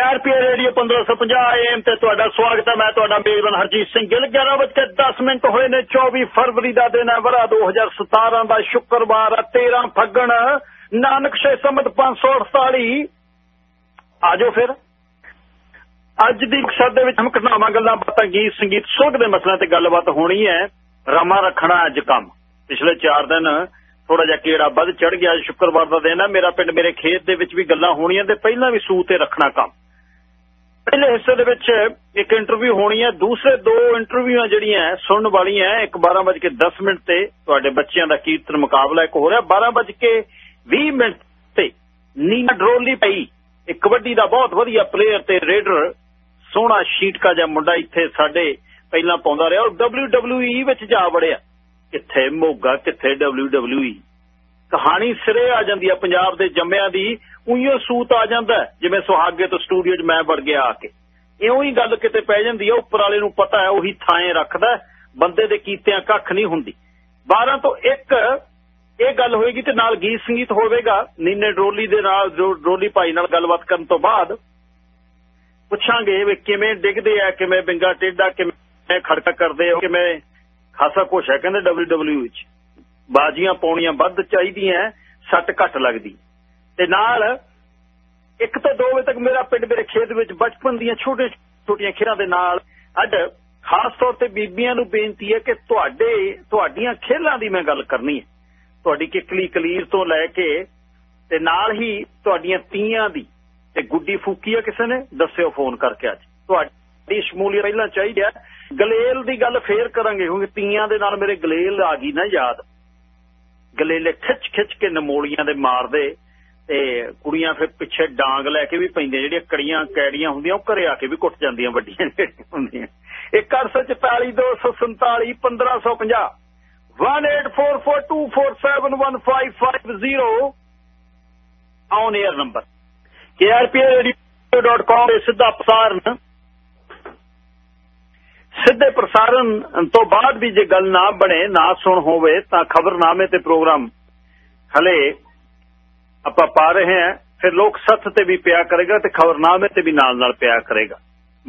KRP radio 1550 AM ਤੇ ਤੁਹਾਡਾ ਸਵਾਗਤ ਹੈ। ਮੈਂ ਤੁਹਾਡਾ ਮੇਜ਼ਬਾਨ ਹਰਜੀਤ ਸਿੰਘ ਗਿੱਲ। 11:10 ਮਿੰਟ ਹੋਏ ਨੇ। 24 ਫਰਵਰੀ ਦਾ ਦਿਨ ਹੈ। ਵਰਾ 2017 ਦਾ ਸ਼ੁੱਕਰਵਾਰ ਹੈ। 13 ਫੱਗਣ। ਨਾਨਕ ਸ਼ੇ ਸੰਮਤ 548 ਆਜੋ ਫਿਰ। ਅੱਜ ਦੀ ਮਕਸਦ ਦੇ ਵਿੱਚ ਹਮ ਘਟਨਾਵਾਂ, ਗੱਲਾਂ ਬਾਤਾਂ, ਗੀਤ, ਸੰਗੀਤ ਸੁੱਖ ਦੇ ਮਸਲਿਆਂ ਤੇ ਗੱਲਬਾਤ ਹੋਣੀ ਹੈ। ਰਮਾ ਰੱਖਣਾ ਅੱਜ ਕੰਮ। ਪਿਛਲੇ 4 ਦਿਨ ਥੋੜਾ ਜਿਹਾ ਕੀੜਾ ਵੱਧ ਚੜ ਗਿਆ। ਸ਼ੁੱਕਰਵਾਰ ਦਾ ਦਿਨ ਹੈ। ਮੇਰਾ ਪਿੰਡ ਮੇਰੇ ਖੇਤ ਦੇ ਵਿੱਚ ਵੀ ਗੱਲਾਂ ਹੋਣੀਆਂ ਤੇ ਪਹਿਲਾਂ ਵੀ ਸੂ ਤੇ ਰੱਖਣਾ ਕੰਮ। ਪਹਿਲੇ ਹਿੱਸੇ ਦੇ ਵਿੱਚ ਇੱਕ ਇੰਟਰਵਿਊ ਹੋਣੀ ਹੈ। ਦੂਸਰੇ ਦੋ ਇੰਟਰਵਿਊਆਂ ਜਿਹੜੀਆਂ ਸੁਣਨ ਵਾਲੀਆਂ ਹੈ। ਇੱਕ 12:10 ਮਿੰਟ ਤੇ ਤੁਹਾਡੇ ਬੱਚਿਆਂ ਦਾ ਕੀਰਤਨ ਮੁਕਾਬਲਾ ਇੱਕ ਹੋ ਰਿਹਾ। 12:20 ਮਿੰਟ ਤੇ ਨੀਨਾ ਡਰੋਲੀ ਪਈ। ਇਹ ਕਬੱਡੀ ਦਾ ਬਹੁਤ ਵਧੀਆ ਪਲੇਅਰ ਤੇ ਰੇਡਰ ਸੋਹਣਾ ਸ਼ੀਟਕਾ ਜਿਹਾ ਮੁੰਡਾ ਇੱਥੇ ਸਾਡੇ ਪਹਿਲਾਂ ਪਾਉਂਦਾ ਰਿਹਾ ਉਹ WWE ਵਿੱਚ ਜਾ ਵੜਿਆ। ਕਿੱਥੇ ਮੋਗਾ, ਕਿੱਥੇ WWE ਕਹਾਣੀ ਸਿਰੇ ਆ ਜਾਂਦੀ ਆ, ਪੰਜਾਬ ਦੇ ਜੰਮਿਆਂ ਦੀ ਉਈਓ ਸੂਤ ਆ ਜਾਂਦਾ ਜਿਵੇਂ ਸੁਹਾਗੇ ਤੋਂ ਸਟੂਡੀਓ 'ਚ ਮੈਂ ਵੜ ਗਿਆ ਆ ਕੇ। ਇਉਂ ਹੀ ਗੱਲ ਕਿਤੇ ਪੈ ਜਾਂਦੀ ਆ, ਉੱਪਰ ਵਾਲੇ ਨੂੰ ਪਤਾ ਹੈ, ਉਹੀ ਥਾਂ ਰੱਖਦਾ ਬੰਦੇ ਦੇ ਕੀਤਿਆਂ ਕੱਖ ਨਹੀਂ ਹੁੰਦੀ। 12 ਤੋਂ 1 ਇਹ ਗੱਲ ਹੋਏਗੀ ਤੇ ਨਾਲ ਗੀਤ ਸੰਗੀਤ ਹੋਵੇਗਾ, ਨੀਨੇ ਡਰੋਲੀ ਦੇ ਨਾਲ ਜੋ ਡਰੋਲੀ ਭਾਈ ਨਾਲ ਗੱਲਬਾਤ ਕਰਨ ਤੋਂ ਬਾਅਦ ਪੁੱਛਾਂਗੇ ਵੀ ਕਿਵੇਂ ਡਿੱਗਦੇ ਆ, ਕਿਵੇਂ ਬਿੰਗਾ ਟੇਡਾ ਕਿਵੇਂ ਖੜਕਾ ਕਰਦੇ ਹੋ ਕਿਵੇਂ ਖਾਸਾ ਕੁਛ ਹੈ, ਕਹਿੰਦੇ WWE ਵਿੱਚ। ਬਾਜ਼ੀਆਂ ਪਾਉਣੀਆਂ ਵੱਧ ਚਾਹੀਦੀਆਂ ਸੱਟ ਘੱਟ ਲੱਗਦੀ। ਤੇ ਨਾਲ ਇੱਕ ਤੋਂ ਦੋ ਵਜੇ ਤੱਕ ਮੇਰਾ ਪਿੰਡ ਮੇਰੇ ਖੇਤ ਵਿੱਚ ਬਚਪਨ ਦੀਆਂ ਛੋਟੇ ਛੋਟੀਆਂ ਖੇਡਾਂ ਦੇ ਨਾਲ ਅੱਜ ਖਾਸ ਤੌਰ ਤੇ ਬੀਬੀਆਂ ਨੂੰ ਬੇਨਤੀ ਹੈ ਕਿ ਤੁਹਾਡੇ, ਤੁਹਾਡੀਆਂ ਖੇਲਾਂ ਦੀ ਮੈਂ ਗੱਲ ਕਰਨੀ ਹੈ ਤੁਹਾਡੀ ਕਿਕਲੀ ਕਲੀਰ ਤੋਂ ਲੈ ਕੇ ਤੇ ਨਾਲ ਹੀ ਤੁਹਾਡੀਆਂ ਤੀਆਂ ਦੀ ਤੇ ਗੁੱਡੀ ਫੂਕੀ ਆ ਕਿਸੇ ਨੇ, ਦੱਸਿਓ ਫੋਨ ਕਰਕੇ ਅੱਜ। ਤੁਹਾਡੀ ਸ਼ਮੂਲੀਅਤ ਪਹਿਲਾਂ ਚਾਹੀਦੀ ਹੈ ਗਲੇਲ ਦੀ ਗੱਲ ਫੇਰ ਕਰਾਂਗੇ, ਕਿਉਂਕਿ ਤੀਆਂ ਦੇ ਨਾਲ ਮੇਰੇ ਗਲੇਲ ਆ ਗਈ ਨਾ ਯਾਦ। ਗਲੇਲੇ ਖਿੱਚ ਖਿੱਚ ਕੇ ਨਮੋਲੀਆਂ ਦੇ ਮਾਰਦੇ ਤੇ ਕੁੜੀਆਂ ਫਿਰ ਪਿੱਛੇ ਡਾਂਗ ਲੈ ਕੇ ਵੀ ਪੈਂਦੀਆਂ, ਜਿਹੜੀਆਂ ਕੜੀਆਂ ਕੈੜੀਆਂ ਹੁੰਦੀਆਂ, ਉਹ ਘਰੇ ਆ ਕੇ ਵੀ ਕੁੱਟ ਜਾਂਦੀਆਂ ਵੱਡੀਆਂ ਜਿਹੜੀਆਂ ਹੁੰਦੀਆਂ। 184247 1550 184424715550 ਔਨ 에ਅਰ ਨੰਬਰ krpradio.com ਦੇ ਸਿੱਧਾ ਪ੍ਰਸਾਰਣ ਸਿੱਧੇ ਪ੍ਰਸਾਰਣ ਤੋਂ ਬਾਅਦ ਵੀ ਜੇ ਗੱਲ ਨਾ ਬਣੇ, ਨਾ ਸੁਣ ਹੋਵੇ, ਤਾਂ ਖਬਰਨਾਮੇ ਤੇ ਪ੍ਰੋਗਰਾਮ ਹਲੇ ਆਪਾਂ ਪਾ ਰਹੇ ਹਾਂ। ਫਿਰ ਲੋਕ ਸੱਥ ਤੇ ਵੀ ਪਿਆ ਕਰੇਗਾ ਤੇ ਖਬਰਨਾਮੇ ਤੇ ਵੀ ਨਾਲ ਨਾਲ ਪਿਆ ਕਰੇਗਾ।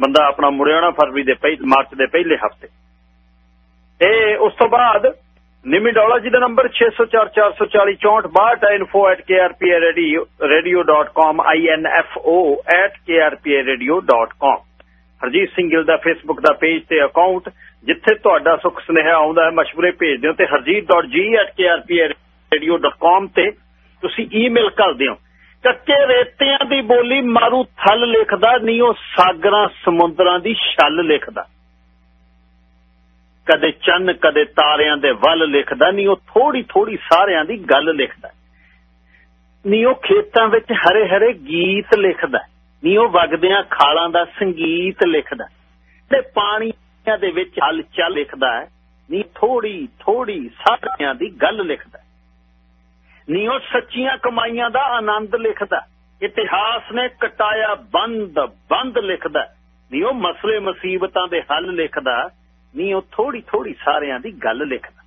ਬੰਦਾ ਆਪਣਾ ਮੁੜਿਆਣਾ ਫਰਵਰੀ ਦੇ ਪਹਿਲੇ ਮਾਰਚ ਦੇ ਪਹਿਲੇ ਹਫ਼ਤੇ। ਤੇ ਉਸ ਤੋਂ ਬਾਅਦ ਨਿਮੀ ਡੌਲਾ ਜੀ ਦਾ number 6044406462 info@krpradio.com info@krpradio.com Harjeet Singh Gill ਦਾ ਫੇਸਬੁੱਕ ਦਾ ਪੇਜ ਤੇ ਅਕਾਊਂਟ ਜਿੱਥੇ ਤੁਹਾਡਾ ਸੁੱਖ ਸੁਨੇਹਾ ਆਉਂਦਾ ਹੈ, ਮਸ਼ਵਰੇ ਭੇਜਦੇ ਹੋ ਤੇ harjeet.g@krpradio.com ਤੇ ਤੁਸੀਂ ਈਮੇਲ ਕਰਦੇ ਹੋ ਕੱਚੇ ਰੇਤਿਆਂ ਦੀ ਬੋਲੀ ਮਾਰੂ ਥਲ ਲਿਖਦਾ ਨਹੀਂ ਉਹ ਸਾਗਰਾਂ ਸਮੁੰਦਰਾਂ ਦੀ ਛਲ ਲਿਖਦਾ। ਕਦੇ ਚੰਨ, ਕਦੇ ਤਾਰਿਆਂ ਦੇ ਵੱਲ ਲਿਖਦਾ ਨਹੀਂ ਉਹ ਥੋੜੀ ਥੋੜੀ ਸਾਰਿਆਂ ਦੀ ਗੱਲ ਲਿਖਦਾ। ਨਹੀਂ ਉਹ ਖੇਤਾਂ ਵਿੱਚ ਹਰੇ ਹਰੇ ਗੀਤ ਲਿਖਦਾ। ਨਹੀਂ, ਉਹ ਵਗਦਿਆਂ ਖਾਲਾਂ ਦਾ ਸੰਗੀਤ ਲਿਖਦਾ ਤੇ ਪਾਣੀਆਂ ਦੇ ਵਿੱਚ ਹਲਚਲ ਲਿਖਦਾ ਹੈ। ਨਹੀਂ, ਥੋੜੀ ਥੋੜੀ ਸਾਰਿਆਂ ਦੀ ਗੱਲ ਲਿਖਦਾ ਨਹੀਂ, ਉਹ ਸੱਚੀਆਂ ਕਮਾਈਆਂ ਦਾ ਆਨੰਦ ਲਿਖਦਾ ਇਤਿਹਾਸ ਨੇ ਕਟਾਇਆ ਬੰਦ ਬੰਦ ਲਿਖਦਾ ਨਹੀਂ, ਉਹ ਮਸਲੇ ਮੁਸੀਬਤਾਂ ਦੇ ਹੱਲ ਲਿਖਦਾ ਨਹੀਂ, ਉਹ ਥੋੜੀ ਥੋੜੀ ਸਾਰਿਆਂ ਦੀ ਗੱਲ ਲਿਖਦਾ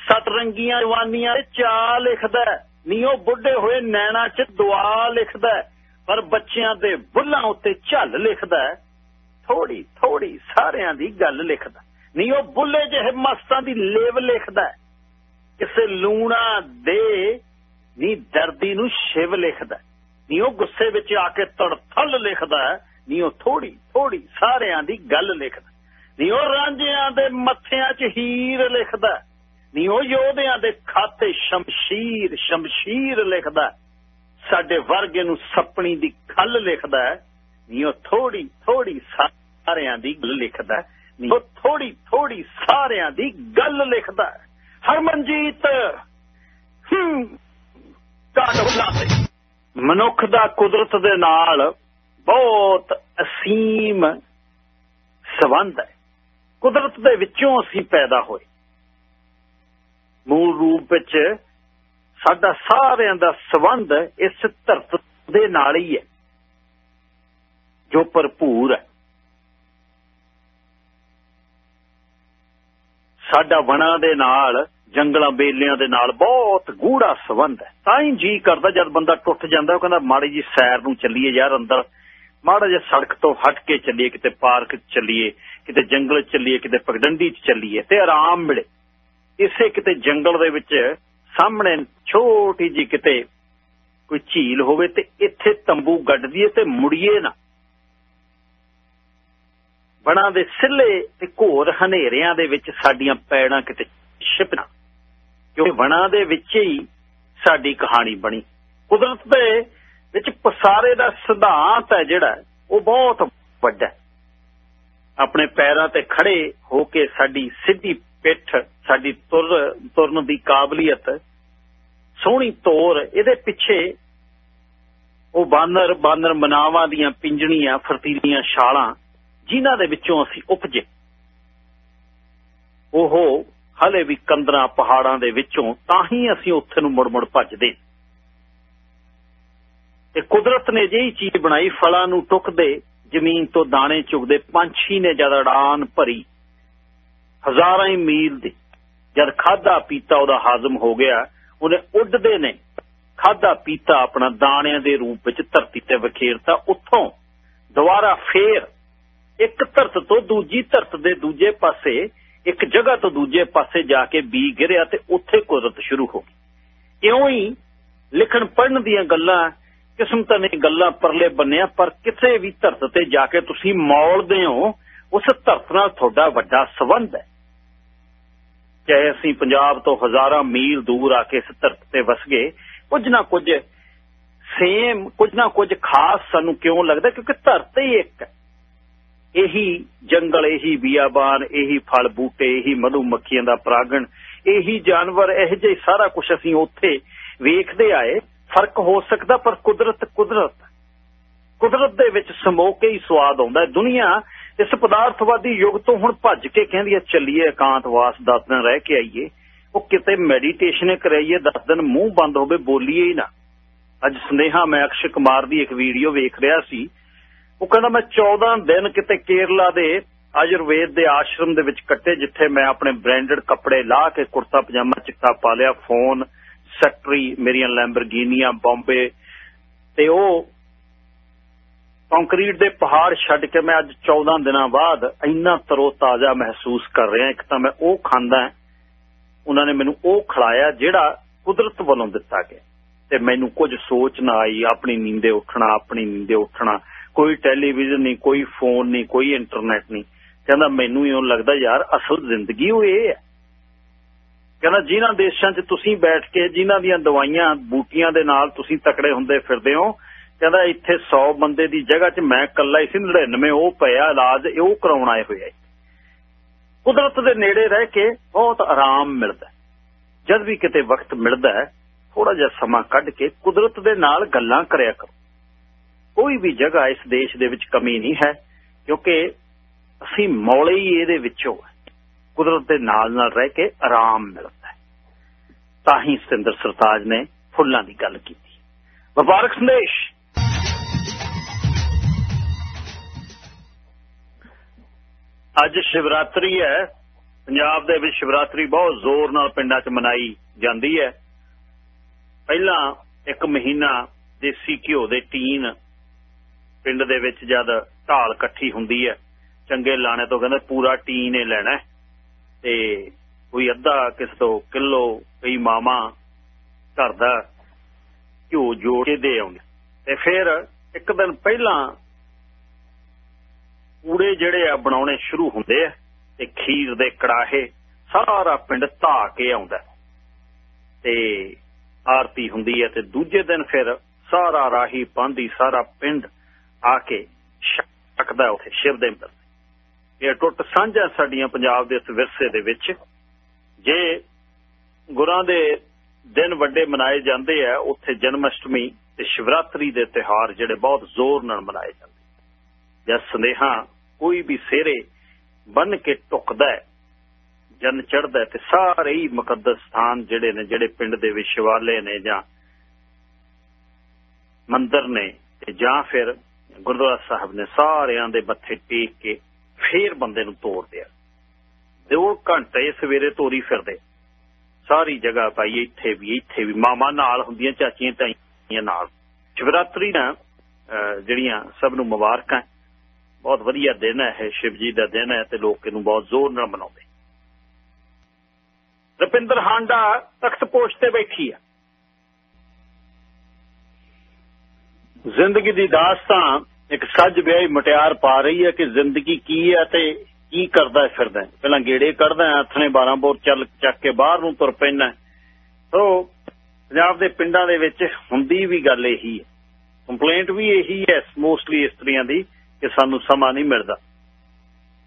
ਸਤਰੰਗੀਆਂ ਜਵਾਨੀਆਂ ਦੇ ਚਾਹ ਲਿਖਦਾ ਨਹੀਂ, ਉਹ ਬੁੱਢੇ ਹੋਏ ਨੈਣਾ 'ਚ ਦੁਆ ਲਿਖਦਾ ਪਰ ਬੱਚਿਆਂ ਦੇ ਬੁੱਲਾਂ ਉੱਤੇ ਝੱਲ ਲਿਖਦਾ ਥੋੜੀ ਥੋੜੀ ਸਾਰਿਆਂ ਦੀ ਗੱਲ ਲਿਖਦਾ ਨਹੀਂ, ਉਹ ਬੁੱਲੇ ਜਿਹੇ ਮਸਤਾਂ ਦੀ ਲੇਵ ਲਿਖਦਾ ਕਿਸੇ ਲੂਣਾ ਦੇ ਨਹੀਂ, ਦਰਦੀ ਨੂੰ ਸ਼ਿਵ ਲਿਖਦਾ ਨਹੀਂ, ਉਹ ਗੁੱਸੇ ਵਿੱਚ ਆ ਕੇ ਤੜਥਲ ਲਿਖਦਾ ਨਹੀਂ, ਉਹ ਥੋੜੀ ਥੋੜੀ ਸਾਰਿਆਂ ਦੀ ਗੱਲ ਲਿਖਦਾ ਨਹੀਂ, ਉਹ ਰਾਂਝਿਆਂ ਦੇ ਮੱਥਿਆਂ 'ਚ ਹੀਰ ਲਿਖਦਾ ਨਹੀਂ, ਉਹ ਯੋਧਿਆਂ ਦੇ ਖਾਤੇ ਸ਼ਮਸ਼ੀਰ ਸ਼ਮਸ਼ੀਰ ਲਿਖਦਾ ਸਾਡੇ ਵਰਗੇ ਨੂੰ ਸੱਪਣੀ ਦੀ ਖੱਲ ਲਿਖਦਾ ਨਹੀਂ ਉਹ ਥੋੜੀ ਥੋੜੀ ਸਾਰਿਆਂ ਦੀ ਗੱਲ ਲਿਖਦਾ ਨਹੀਂ ਉਹ ਥੋੜੀ ਥੋੜੀ ਸਾਰਿਆਂ ਦੀ ਗੱਲ ਲਿਖਦਾ ਹਰਮਨਜੀਤ! ਹੂੰ? ਮਨੁੱਖ ਦਾ ਕੁਦਰਤ ਦੇ ਨਾਲ ਬਹੁਤ ਅਸੀਮ ਸਬੰਧ ਹੈ। ਕੁਦਰਤ ਦੇ ਵਿੱਚੋਂ ਅਸੀਂ ਪੈਦਾ ਹੋਏ। ਮੂਲ ਰੂਪ ਵਿੱਚ ਸਾਡਾ ਸਾਰਿਆਂ ਦਾ ਸਬੰਧ ਇਸ ਧਰਤ ਦੇ ਨਾਲ ਹੀ ਹੈ, ਜੋ ਭਰਪੂਰ ਹੈ। ਸਾਡਾ ਵਣਾ ਦੇ ਨਾਲ, ਜੰਗਲਾਂ ਬੇਲਿਆਂ ਦੇ ਨਾਲ ਬਹੁਤ ਗੂੜਾ ਸਬੰਧ ਹੈ। ਤਾਂ ਹੀ ਜੀ ਕਰਦਾ ਜਦ ਬੰਦਾ ਟੁੱਟ ਜਾਂਦਾ, ਉਹ ਕਹਿੰਦਾ ਮਾੜੀ ਜੀ ਸੈਰ ਨੂੰ ਚੱਲੀਏ ਯਾਰ ਅੰਦਰ। ਮਾੜਾ ਜਿਹਾ ਸੜਕ ਤੋਂ ਹਟ ਕੇ ਚੱਲੀਏ, ਕਿਤੇ ਪਾਰਕ 'ਚ ਚੱਲੀਏ, ਕਿਤੇ ਜੰਗਲ 'ਚ ਚੱਲੀਏ, ਕਿਤੇ ਪਗਡੰਡੀ 'ਚ ਚੱਲੀਏ ਤੇ ਆਰਾਮ ਮਿਲੇ। ਇਸੇ ਕਿਤੇ ਜੰਗਲ ਦੇ ਵਿੱਚ ਸਾਹਮਣੇ ਛੋਟੀ ਜੀ ਕਿਤੇ ਕੋਈ ਝੀਲ ਹੋਵੇ ਤੇ ਇੱਥੇ ਤੰਬੂ ਗੱਡ ਦਈਏ ਤੇ ਮੁੜੀਏ ਨਾ। ਬਣਾ ਦੇ ਸਿੱਲੇ ਤੇ ਘੋਰ ਹਨੇਰਿਆਂ ਦੇ ਵਿੱਚ ਸਾਡੀਆਂ ਪੈੜਾਂ ਕਿਤੇ ਛਿਪਣਾ ਕਿਉਂਕਿ ਬਣਾ ਦੇ ਵਿੱਚ ਹੀ ਸਾਡੀ ਕਹਾਣੀ ਬਣੀ। ਕੁਦਰਤ ਦੇ ਵਿੱਚ ਪਸਾਰੇ ਦਾ ਸਿਧਾਂਤ ਹੈ ਜਿਹੜਾ, ਉਹ ਬਹੁਤ ਵੱਡਾ ਆਪਣੇ ਪੈਰਾਂ ਤੇ ਖੜੇ ਹੋ ਕੇ ਸਾਡੀ ਸਿੱਧੀ ਪਿੱਠ ਸਾਡੀ ਤੁਰ, ਤੁਰਨ ਦੀ ਕਾਬਲੀਅਤ, ਸੋਹਣੀ ਤੋਰ, ਇਹਦੇ ਪਿੱਛੇ ਉਹ ਬਾਨਰ ਬਾਨਰ ਮਨਾਵਾਂ ਦੀਆਂ ਪਿੰਜਣੀਆਂ, ਫਰਤੀਲੀਆਂ ਛਾਲਾਂ, ਜਿਨ੍ਹਾਂ ਦੇ ਵਿੱਚੋਂ ਅਸੀਂ ਉਪਜੇ। ਉਹ ਹਲੇ ਵੀ ਕੰਦਰਾਂ ਪਹਾੜਾਂ ਦੇ ਵਿੱਚੋਂ, ਤਾਂ ਹੀ ਅਸੀਂ ਉੱਥੇ ਨੂੰ ਮੁੜ-ਮੁੜ ਭੱਜਦੇ। ਤੇ ਕੁਦਰਤ ਨੇ ਜਿਹੀ ਚੀਜ਼ ਬਣਾਈ, ਫਲਾਂ ਨੂੰ ਟੁੱਕਦੇ, ਜ਼ਮੀਨ ਤੋਂ ਦਾਣੇ ਚੁਗਦੇ, ਪੰਛੀ ਨੇ ਜਦ ਉਡਾਨ ਭਰੀ। ਹਜ਼ਾਰਾਂ ਹੀ ਮੀਲ ਦੀ। ਜਦ ਖਾਦਾ ਪੀਤਾ ਉਹਦਾ ਹਾਜ਼ਮ ਹੋ ਗਿਆ, ਉਹਨੇ ਉੱਡਦੇ ਨੇ। ਖਾਦਾ ਪੀਤਾ ਆਪਣਾ ਦਾਣਿਆਂ ਦੇ ਰੂਪ ਵਿੱਚ ਧਰਤੀ ਤੇ ਵਖੇਰਤਾ। ਉੱਥੋਂ ਦੁਬਾਰਾ ਫੇਰ ਇੱਕ ਧਰਤ ਤੋਂ ਦੂਜੀ ਧਰਤ ਦੇ ਦੂਜੇ ਪਾਸੇ, ਇੱਕ ਜਗ੍ਹਾ ਤੋਂ ਦੂਜੇ ਪਾਸੇ ਜਾ ਕੇ ਬੀ ਗਿਰਿਆ ਤੇ ਉੱਥੇ ਕੁਦਰਤ ਸ਼ੁਰੂ ਹੋ ਗਈ। ਇਉਂ ਹੀ ਲਿਖਣ ਪੜਨ ਦੀਆਂ ਗੱਲਾਂ ਕਿਸਮਤਾਂ ਨੇ ਗੱਲਾਂ ਪਰਲੇ ਬੰਨਿਆ, ਪਰ ਕਿਸੇ ਵੀ ਧਰਤ ਤੇ ਜਾ ਕੇ ਤੁਸੀਂ ਮੌਲਦੇ ਹੋ, ਉਸ ਧਰਤ ਨਾਲ ਤੁਹਾਡਾ ਵੱਡਾ ਸਬੰਧ ਹੈ। ਚਾਹੇ ਅਸੀਂ ਪੰਜਾਬ ਤੋਂ ਹਜ਼ਾਰਾਂ ਮੀਲ ਦੂਰ ਆ ਕੇ ਇਸ ਧਰਤ ਤੇ ਵਸ ਗਏ, ਕੁਝ ਨਾ ਕੁਝ ਸੇਮ ਕੁਝ ਨਾ ਕੁਝ ਖਾਸ ਸਾਨੂੰ ਕਿਉਂ ਲੱਗਦਾ ਕਿਉਂਕਿ ਧਰਤ ਹੀ ਇੱਕ ਹੈ। ਇਹੀ ਜੰਗਲ, ਇਹੀ ਬਿਆਬਾਨ, ਇਹੀ ਫਲ ਬੂਟੇ, ਇਹੀ ਮਧੂ ਮੱਖੀਆਂ ਦਾ ਪ੍ਰਾਗਣ, ਇਹੀ ਜਾਨਵਰ, ਇਹ ਜਿਹੀ ਸਾਰਾ ਕੁਝ ਅਸੀਂ ਉੱਥੇ ਵੇਖਦੇ ਆਏ। ਫ਼ਰਕ ਹੋ ਸਕਦਾ, ਪਰ ਕੁਦਰਤ ਕੁਦਰਤ ਕੁਦਰਤ ਦੇ ਵਿੱਚ ਸਮੋ ਕੇ ਹੀ ਸਵਾਦ ਆਉਂਦਾ ਦੁਨੀਆ ਇਸ ਪਦਾਰਥਵਾਦੀ ਯੁੱਗ ਤੋਂ ਹੁਣ ਭੱਜ ਕੇ ਕਹਿੰਦੀ ਹੈ, ਚੱਲੀਏ ਇਕਾਂਤਵਾਸ 10 ਦਿਨ ਰਹਿ ਕੇ ਆਈਏ। ਉਹ ਕਿਤੇ ਮੈਡੀਟੇਸ਼ਨ ਕਰਾਈਏ 10 ਦਿਨ ਮੂੰਹ ਬੰਦ ਹੋਵੇ, ਬੋਲੀਏ ਹੀ ਨਾ। ਅੱਜ ਸੁਨੇਹਾ ਮੈਂ ਅਕਸ਼ ਕੁਮਾਰ ਦੀ ਇੱਕ ਵੀਡੀਓ ਵੇਖ ਰਿਹਾ ਸੀ। ਉਹ ਕਹਿੰਦਾ, ਮੈਂ 14 ਦਿਨ ਕਿਤੇ ਕੇਰਲਾ ਦੇ ਆਯੁਰਵੇਦ ਦੇ ਆਸ਼ਰਮ ਦੇ ਵਿੱਚ ਕੱਟੇ, ਜਿੱਥੇ ਮੈਂ ਆਪਣੇ ਬ੍ਰਾਂਡਡ ਕੱਪੜੇ ਲਾ ਕੇ ਕੁਰਤਾ ਪਜਾਮਾ, ਚਿੱਟਾ ਪਾ ਲਿਆ ਫੋਨ ਸੈਕਟਰੀ, ਮੇਰੀਆਂ ਲੈਂਬਰਗੀਨੀਆਂ ਬੰਬੇ ਤੇ ਉਹ ਕੰਕਰੀਟ ਦੇ ਪਹਾੜ ਛੱਡ ਕੇ ਮੈਂ ਅੱਜ 14 ਦਿਨਾਂ ਬਾਅਦ ਇੰਨਾ ਤਰੋ ਤਾਜ਼ਾ ਮਹਿਸੂਸ ਕਰ ਰਿਹਾ ਇੱਕ ਤਾਂ ਮੈਂ ਉਹ ਖਾਂਦਾ ਉਹਨਾਂ ਨੇ ਮੈਨੂੰ ਉਹ ਖਿਲਾਇਆ ਜਿਹੜਾ ਕੁਦਰਤ ਵੱਲੋਂ ਦਿੱਤਾ ਗਿਆ। ਤੇ ਮੈਨੂੰ ਕੁਝ ਸੋਚ ਨਾ ਆਈ, ਆਪਣੀ ਨੀਂਦੇ ਉੱਠਣਾ, ਆਪਣੀ ਨੀਂਦੇ ਉੱਠਣਾ। ਕੋਈ ਟੈਲੀਵਿਜ਼ਨ ਨਹੀਂ, ਕੋਈ ਫੋਨ ਨਹੀਂ, ਕੋਈ ਇੰਟਰਨੈਟ ਨਹੀਂ। ਕਹਿੰਦਾ, ਮੈਨੂੰ ਇਉਂ ਲੱਗਦਾ ਯਾਰ, ਅਸਲ ਜ਼ਿੰਦਗੀ ਉਹ ਇਹ ਹੈ। ਕਹਿੰਦਾ, ਜਿਨ੍ਹਾਂ ਦੇਸ਼ਾਂ 'ਚ ਤੁਸੀਂ ਬੈਠ ਕੇ, ਜਿਨ੍ਹਾਂ ਦੀਆਂ ਦਵਾਈਆਂ, ਬੂਟੀਆਂ ਦੇ ਨਾਲ ਤੁਸੀਂ ਤਕੜੇ ਹੁੰਦੇ ਫਿਰਦੇ ਹੋ ਕਹਿੰਦਾ ਇੱਥੇ 100 ਬੰਦੇ ਦੀ ਜਗ੍ਹਾ 'ਚ ਮੈਂ ਇਕੱਲਾ ਹੀ ਸੀ 99 ਉਹ ਪਿਆ, ਇਲਾਜ ਉਹ ਕਰਾਉਣ ਆਏ ਹੋਏ ਕੁਦਰਤ ਦੇ ਨੇੜੇ ਰਹਿ ਕੇ ਬਹੁਤ ਆਰਾਮ ਮਿਲਦਾ ਜਦ ਵੀ ਕਿਤੇ ਵਕਤ ਮਿਲਦਾ ਹੈ ਥੋੜਾ ਜਿਹਾ ਸਮਾਂ ਕੱਢ ਕੇ ਕੁਦਰਤ ਦੇ ਨਾਲ ਗੱਲਾਂ ਕਰਿਆ ਕਰੋ। ਕੋਈ ਵੀ ਜਗ੍ਹਾ ਇਸ ਦੇਸ਼ ਦੇ ਵਿੱਚ ਕਮੀ ਨਹੀਂ ਹੈ, ਕਿਉਂਕਿ ਅਸੀਂ ਮੌਲੇ ਹੀ ਇਹਦੇ ਵਿੱਚੋਂ ਕੁਦਰਤ ਦੇ ਨਾਲ ਨਾਲ ਰਹਿ ਕੇ ਆਰਾਮ ਮਿਲਦਾ ਹੈ। ਤਾਂ ਹੀ ਸਤਿੰਦਰ ਸਰਤਾਜ ਨੇ ਫੁੱਲਾਂ ਦੀ ਗੱਲ ਕੀਤੀ। ਵਪਾਰਕ ਸੰਦੇਸ਼। ਅੱਜ ਸ਼ਿਵਰਾਤਰੀ ਹੈ। ਪੰਜਾਬ ਦੇ ਵਿੱਚ ਸ਼ਿਵਰਾਤਰੀ ਬਹੁਤ ਜ਼ੋਰ ਨਾਲ ਪਿੰਡਾਂ 'ਚ ਮਨਾਈ ਜਾਂਦੀ ਹੈ। ਪਹਿਲਾਂ ਇੱਕ ਮਹੀਨਾ ਦੇਸੀ ਘਿਓ ਦੇ ਟੀਨ ਪਿੰਡ ਦੇ ਵਿੱਚ ਜਦ ਢਾਲ ਇਕੱਠੀ ਹੁੰਦੀ ਹੈ, ਚੰਗੇ ਲਾਣੇ ਤੋਂ ਕਹਿੰਦੇ ਪੂਰਾ ਟੀਨ ਹੀ ਲੈਣਾ ਤੇ ਕੋਈ ਅੱਧਾ ਕਿਸ ਤੋਂ ਕਿਲੋ ਕਈ ਮਾਮਾ ਘਰ ਦਾ ਘਿਓ ਜੋੜ ਕੇ ਦੇ ਆਉਂਦੇ। ਤੇ ਫਿਰ ਇੱਕ ਦਿਨ ਪਹਿਲਾਂ ਕੂੜੇ ਜਿਹੜੇ ਆ ਬਣਾਉਣੇ ਸ਼ੁਰੂ ਹੁੰਦੇ ਆ ਤੇ ਖੀਰ ਦੇ ਕੜਾਹੇ ਸਾਰਾ ਪਿੰਡ ਧਾ ਕੇ ਆਉਂਦਾ ਤੇ ਆਰਤੀ ਹੁੰਦੀ ਹੈ ਤੇ ਦੂਜੇ ਦਿਨ ਫਿਰ ਸਾਰਾ ਰਾਹੀ ਪਾਂਦੀ ਸਾਰਾ ਪਿੰਡ ਆ ਕੇ ਛਕਦਾ ਉੱਥੇ ਸ਼ਿਵ ਦੇ ਅੰਦਰ। ਇਹ ਟੁੱਟ ਸਾਂਝਾ ਸਾਡੀਆਂ ਪੰਜਾਬ ਦੇ ਇਸ ਵਿਰਸੇ ਦੇ ਵਿੱਚ। ਜੇ ਗੁਰਾਂ ਦੇ ਦਿਨ ਵੱਡੇ ਮਨਾਏ ਜਾਂਦੇ ਆ, ਉੱਥੇ ਜਨਮ ਅਸ਼ਟਮੀ ਤੇ ਸ਼ਿਵਰਾਤਰੀ ਦੇ ਤਿਹਾਰ ਜਿਹੜੇ ਬਹੁਤ ਜ਼ੋਰ ਨਾਲ ਮਨਾਏ ਜਾਂਦੇ ਜਾਂ ਸੁਨੇਹਾ ਕੋਈ ਵੀ ਸਿਹਰੇ ਬੰਨ ਕੇ ਟੁਕਦਾ ਜਨ ਚੜਦਾ ਤੇ ਸਾਰੇ ਹੀ ਮੁਕੱਦਸ ਸਥਾਨ ਜਿਹੜੇ ਨੇ, ਜਿਹੜੇ ਪਿੰਡ ਦੇ ਵਿੱਚ ਸ਼ਿਵਾਲੇ ਨੇ ਜਾਂ ਮੰਦਰ ਨੇ ਤੇ ਜਾਂ ਫਿਰ ਗੁਰਦੁਆਰਾ ਸਾਹਿਬ ਨੇ, ਸਾਰਿਆਂ ਦੇ ਮੱਥੇ ਟੇਕ ਕੇ ਫੇਰ ਬੰਦੇ ਨੂੰ ਤੋਰ ਦਿਆ ਤੇ ਉਹ ਘੰਟੇ ਸਵੇਰੇ ਤੋਰੀ ਫਿਰਦੇ। ਸਾਰੀ ਜਗ੍ਹਾ ਪਾਈ ਇੱਥੇ ਵੀ ਇੱਥੇ ਵੀ ਮਾਮਾ ਨਾਲ ਹੁੰਦੀਆਂ, ਚਾਚੀਆਂ ਤਾਈਆਂ ਨਾਲ। ਸ਼ਿਵਰਾਤਰੀ ਨਾ ਜਿਹੜੀਆਂ ਸਭ ਨੂੰ ਮੁਬਾਰਕਾਂ ਬਹੁਤ ਵਧੀਆ ਦਿਨ ਹੈ ਇਹ ਸ਼ਿਵਜੀ ਦਾ ਦਿਨ ਹੈ ਤੇ ਲੋਕ ਇਹਨੂੰ ਬਹੁਤ ਜ਼ੋਰ ਨਾਲ ਮਨਾਉਂਦੇ। ਰਪਿੰਦਰ ਹਾਂਡਾ ਤਖਤ ਪੋਸ਼ ਤੇ ਬੈਠੀ ਆ। ਜ਼ਿੰਦਗੀ ਦੀ ਦਾਸਤਾਨ ਇੱਕ ਸੱਜ ਵਿਆਹੀ ਮਟਿਆਰ ਪਾ ਰਹੀ ਹੈ ਕਿ ਜ਼ਿੰਦਗੀ ਕੀ ਹੈ ਤੇ ਕੀ ਕਰਦਾ ਫਿਰਦਾ ਪਹਿਲਾਂ ਗੇੜੇ ਕੱਢਦਾ ਹੱਥਨੇ 12 ਬੋਰ ਚੱਲ ਚੱਕ ਕੇ ਬਾਹਰ ਨੂੰ ਤੁਰ ਪੈਂਦਾ ਸੋ ਪੰਜਾਬ ਦੇ ਪਿੰਡਾਂ ਦੇ ਵਿੱਚ ਹੁੰਦੀ ਵੀ ਗੱਲ ਇਹੀ ਹੈ। ਕੰਪਲੇਂਟ ਵੀ ਇਹੀ ਹੈ, ਮੋਸਟਲੀ ਇਸਤਰੀਆਂ ਦੀ। ਕਿ ਸਾਨੂੰ ਸਮਾਂ ਨਹੀਂ ਮਿਲਦਾ।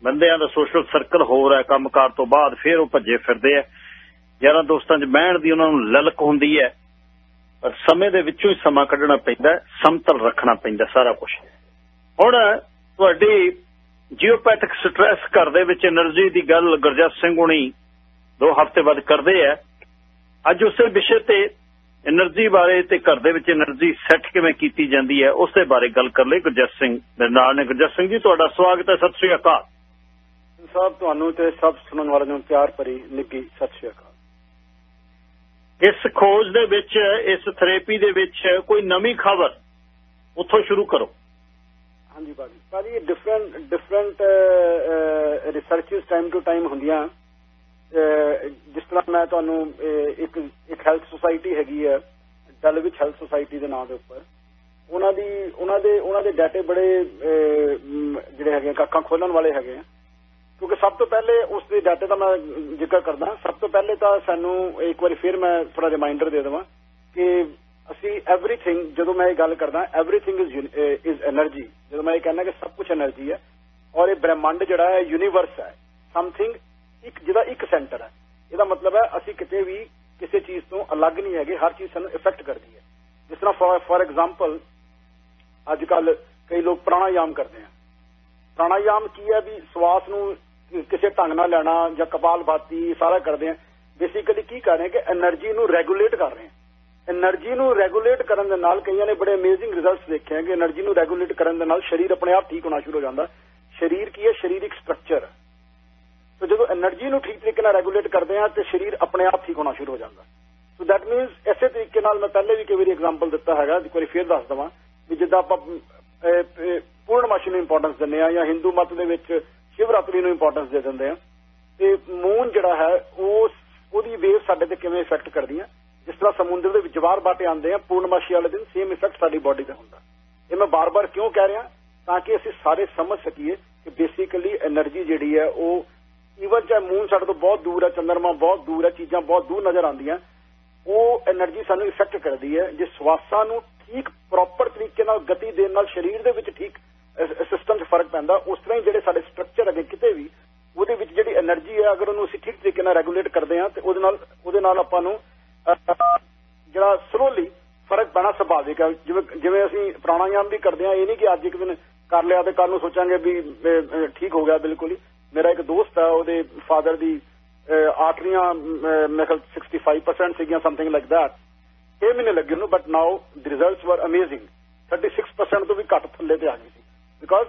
ਬੰਦਿਆਂ ਦਾ ਸੋਸ਼ਲ ਸਰਕਲ ਹੋਰ ਹੈ, ਕੰਮਕਾਰ ਤੋਂ ਬਾਅਦ ਫਿਰ ਉਹ ਭੱਜੇ ਫਿਰਦੇ ਆ। ਯਾਰਾਂ ਦੋਸਤਾਂ 'ਚ ਬਹਿਣ ਦੀ ਉਹਨਾਂ ਨੂੰ ਲਲਕ ਹੁੰਦੀ ਹੈ, ਪਰ ਸਮੇਂ ਦੇ ਵਿੱਚੋਂ ਹੀ ਸਮਾਂ ਕੱਢਣਾ ਪੈਂਦਾ ਸਮਤਲ ਰੱਖਣਾ ਪੈਂਦਾ ਸਾਰਾ ਕੁਝ ਹੁਣ ਤੁਹਾਡੀ ਜੀਓਪੈਥਿਕ ਸਟ੍ਰੈਸ ਘਰ ਦੇ ਵਿੱਚ એનર્ਜੀ ਦੀ ਗੱਲ ਗੁਰਜਤ ਸਿੰਘ ਹੁਣੀ ਦੋ ਹਫ਼ਤੇ ਬਾਅਦ ਕਰਦੇ ਆ। ਅੱਜ ਉਸੇ ਵਿਸ਼ੇ ਤੇ એનર્ਜੀ ਬਾਰੇ ਤੇ ਘਰ ਦੇ ਵਿੱਚ એનર્ਜੀ ਸੈੱਟ ਕਿਵੇਂ ਕੀਤੀ ਜਾਂਦੀ ਹੈ ਉਸੇ ਬਾਰੇ ਗੱਲ ਕਰ ਲਈ ਗੁਰਜਸ ਸਿੰਘ ਦੇ ਨਾਲ ਨੇ। ਗੁਰਜਸ ਸਿੰਘ ਜੀ ਤੁਹਾਡਾ ਸਵਾਗਤ ਹੈ ਸਤਿ ਸ੍ਰੀ ਅਕਾਲ। ਸਾਹਿਬ ਤੁਹਾਨੂੰ ਤੇ ਸਭ ਸੁਣਨ ਵਾਲਿਆਂ ਨੂੰ ਪਿਆਰ ਭਰੀ ਨਿੱਗੀ ਸਤਿ ਸ੍ਰੀ ਅਕਾਲ। ਇਸ ਖੋਜ ਦੇ ਵਿੱਚ ਇਸ ਥੈਰੇਪੀ ਦੇ ਵਿੱਚ ਕੋਈ ਨਵੀਂ ਖਬਰ ਉੱਥੋਂ ਸ਼ੁਰੂ ਕਰੋ। ਹਾਂਜੀ ਬਾਜੀ ਸਾਰੀ different different researches time to time ਹੁੰਦੀਆਂ। ਜਿਸ ਤਰ੍ਹਾਂ ਮੈਂ ਤੁਹਾਨੂੰ ਇੱਕ ਇੱਕ ਹੈਲਥ ਸੁਸਾਇਟੀ ਹੈਗੀ ਹੈ ਡਲ ਵਿੱਚ ਹੈਲਥ ਸੁਸਾਇਟੀ ਦੇ ਨਾਮ ਦੇ ਉੱਪਰ। ਉਹਨਾਂ ਦੀ, ਉਹਨਾਂ ਦੇ ਉਹਨਾਂ ਦੇ ਡਾਟੇ ਬੜੇ ਜਿਹੜੇ ਹੈਗੇ ਕੱਖਾਂ ਖੋਲਣ ਵਾਲੇ ਹੈਗੇ ਆ। ਕਿਉਂਕਿ ਸਭ ਤੋਂ ਪਹਿਲੇ ਉਸ ਦੇ ਡਾਟੇ ਦਾ ਮੈਂ ਜ਼ਿਕਰ ਕਰਦਾ। ਸਭ ਤੋਂ ਪਹਿਲੇ ਤਾਂ ਸਾਨੂੰ ਇੱਕ ਵਾਰੀ ਫਿਰ ਮੈਂ ਥੋੜਾ ਰਿਮਾਈਂਡਰ ਦੇ ਦਵਾਂ ਕਿ ਅਸੀਂ एवरीथिंग ਜਦੋਂ ਮੈਂ ਇਹ ਗੱਲ ਕਰਦਾ एवरीथिंग ਇਜ਼ ਇਜ਼ એનર્ਜੀ ਜਦੋਂ ਮੈਂ ਇਹ ਕਹਿੰਦਾ ਕਿ ਸਭ ਕੁਝ એનર્ਜੀ ਹੈ, ਔਰ ਇਹ ਬ੍ਰਹਿਮੰਡ ਜਿਹੜਾ ਹੈ ਯੂਨੀਵਰਸ ਹੈ। ਸਮਥਿੰਗ ਇੱਕ ਜਿਹਦਾ ਇੱਕ ਸੈਂਟਰ ਹੈ। ਇਹਦਾ ਮਤਲਬ ਹੈ ਅਸੀਂ ਕਿਤੇ ਵੀ ਕਿਸੇ ਚੀਜ਼ ਤੋਂ ਅਲੱਗ ਨਹੀਂ ਹੈਗੇ, ਹਰ ਚੀਜ਼ ਸਾਨੂੰ ਇਫੈਕਟ ਕਰਦੀ ਹੈ। ਜਿਸ ਤਰ੍ਹਾਂ ਫੋਰ ਐਗਜ਼ਾਮਪਲ ਅੱਜ ਕੱਲ ਕਈ ਲੋਕ ਪ੍ਰਾਣਾਯਾਮ ਕਰਦੇ ਆ। ਪ੍ਰਾਣਾਯਾਮ ਕੀ ਹੈ ਵੀ ਸਵਾਸ ਨੂੰ ਕਿਸੇ ਢੰਗ ਨਾਲ ਲੈਣਾ ਜਾਂ ਕਪਾਲ ਕਪਾਲਭਾਤੀ ਸਾਰਾ ਕਰਦੇ ਆ। ਬੇਸਿਕਲੀ ਕੀ ਕਰ ਰਹੇ ਕਿ એનર્ਜੀ ਨੂੰ ਰੈਗੂਲੇਟ ਕਰ ਰਹੇ ਆ। એનર્ਜੀ ਨੂੰ ਰੈਗੂਲੇਟ ਕਰਨ ਦੇ ਨਾਲ ਕਈਆਂ ਨੇ ਬੜੇ ਅਮੇਜ਼ਿੰਗ ਰਿਜ਼ਲਟਸ ਦੇਖੇ ਆ ਕਿ એનર્ਜੀ ਨੂੰ ਰੈਗੂਲੇਟ ਕਰਨ ਦੇ ਨਾਲ ਸਰੀਰ ਆਪਣੇ ਆਪ ਠੀਕ ਹੋਣਾ ਸ਼ੁਰੂ ਹੋ ਜਾਂਦਾ। ਸਰੀਰ ਕੀ ਹੈ? ਸਰੀਰਿਕ ਸਟਰਕਚਰ ਨਾਲ ਰੈਗੂਲੇਟ ਕਰਦੇ ਆ ਤੇ ਸਰੀਰ ਆਪਣੇ ਆਪ ਠੀਕ ਹੋਣਾ ਸ਼ੁਰੂ ਹੋ ਜਾਂਦਾ। ਸੋ ਦੈਟ ਮੀਨਸ ਐਸੇ ਤਰੀਕੇ ਨਾਲ ਮੈਂ ਪਹਿਲੇ ਵੀ ਕਈ ਵਾਰੀ ਐਗਜ਼ਾਮਪਲ ਦਿੱਤਾ ਹੈਗਾ, ਇੱਕ ਵਾਰੀ ਫੇਰ ਦੱਸ ਦਵਾਂ ਵੀ ਜਿੱਦਾਂ ਆਪਾਂ ਪੂਰਨਮਾਸ਼ੀ ਨੂੰ ਇੰਪੋਰਟੈਂਸ ਦਿੰਦੇ ਆ ਜਾਂ ਹਿੰਦੂ ਮਤ ਦੇ ਵਿੱਚ ਸ਼ਿਵਰਾਤਰੀ ਨੂੰ ਇੰਪੋਰਟੈਂਸ ਦੇ ਦਿੰਦੇ ਆ ਤੇ ਮੂਨ ਜਿਹੜਾ ਹੈ ਉਹ ਉਹਦੀ ਵੇਵ ਸਾਡੇ ਤੇ ਕਿਵੇਂ ਇਫੈਕਟ ਕਰਦੀਆਂ ਜਿਸ ਤਰ੍ਹਾਂ ਸਮੁੰਦਰ ਦੇ ਵਿੱਚ ਜਵਾਰ ਬਾਟੇ ਆਉਂਦੇ ਆ, ਪੂਰਨਮਾਸ਼ੀ ਵਾਲੇ ਦਿਨ ਸੇਮ ਇਫੈਕਟ ਸਾਡੀ ਬਾਡੀ ਤੇ ਹੁੰਦਾ। ਇਹ ਮੈਂ ਬਾਰ-ਬਾਰ ਕਿਉਂ ਕਹਿ ਰਿਹਾ? ਤਾਂ ਕਿ ਅਸੀਂ ਸਾਰੇ ਸਮਝ ਸਕੀਏ ਕਿ ਬੇਸਿਕਲੀ એનર્ਜੀ ਜਿਹੜੀ ਹੈ, ਉਹ ਈਵਨ ਚਾਹੇ ਮੂਨ ਸਾਡੇ ਤੋਂ ਬਹੁਤ ਦੂਰ ਹੈ, ਚੰਦਰਮਾ ਬਹੁਤ ਦੂਰ ਹੈ, ਚੀਜ਼ਾਂ ਬਹੁਤ ਦੂਰ ਨਜ਼ਰ ਆਉਂਦੀਆਂ, ਉਹ એનર્ਜੀ ਸਾਨੂੰ ਇਫੈਕਟ ਕਰਦੀ ਹੈ, ਜੇ ਸਵਾਸਾਂ ਨੂੰ ਠੀਕ ਪ੍ਰੋਪਰ ਤਰੀਕੇ ਨਾਲ, ਗਤੀ ਦੇਣ ਨਾਲ, ਸਰੀਰ ਦੇ ਵਿੱਚ ਠੀਕ ਸਿਸਟਮ 'ਚ ਫ਼ਰਕ ਪੈਂਦਾ, ਉਸ ਤਰ੍ਹਾਂ ਹੀ ਜਿਹੜੇ ਸਾਡੇ ਸਟਰਕਚਰ ਅਗੇ ਕਿਤੇ ਵੀ, ਉਹਦੇ ਵਿੱਚ ਜਿਹੜੀ એનર્ਜੀ ਹੈ, ਅਗਰ ਉਹਨੂੰ ਅਸੀਂ ਠੀਕ ਤਰੀਕੇ ਨਾਲ ਰੈਗੂਲੇਟ ਕਰਦੇ ਹਾਂ, ਤੇ ਉਹਦੇ ਨਾਲ ਉਹਦੇ ਨਾਲ ਆਪਾਂ ਨੂੰ ਜਿਹੜਾ ਸਲੋਲੀ ਫ਼ਰਕ ਪੈਣਾ ਸੁਭਾਵਿਕ ਹੈ। ਜਿਵੇਂ ਜਿਵੇਂ ਅਸੀਂ ਪ੍ਰਾਣਾਯਾਮ ਵੀ ਕਰਦੇ ਹਾਂ, ਇਹ ਨਹੀਂ ਕਿ ਅੱਜ ਇੱਕ ਦਿਨ ਕਰ ਲਿਆ ਤੇ ਕੱਲ ਨੂੰ ਸੋਚਾਂਗੇ ਵੀ ਠੀਕ ਹੋ ਗਿਆ ਬਿਲਕੁਲ ਹੀ। ਮੇਰਾ ਇੱਕ ਦੋਸਤ ਆ, ਉਹਦੇ ਫਾਦਰ ਦੀ ਆਰਟਰੀਆਂ ਮੈਂ ਖਿਆਲ 65% ਸੀਗੀਆਂ ਸਮਥਿੰਗ ਲਾਈਕ ਦੈਟ 6 ਮਹੀਨੇ ਲੱਗੇ ਨੂੰ but now the results were amazing 36% ਤੋਂ ਵੀ ਘੱਟ ਥੱਲੇ ਤੇ ਆ ਗਈ ਸੀ। Because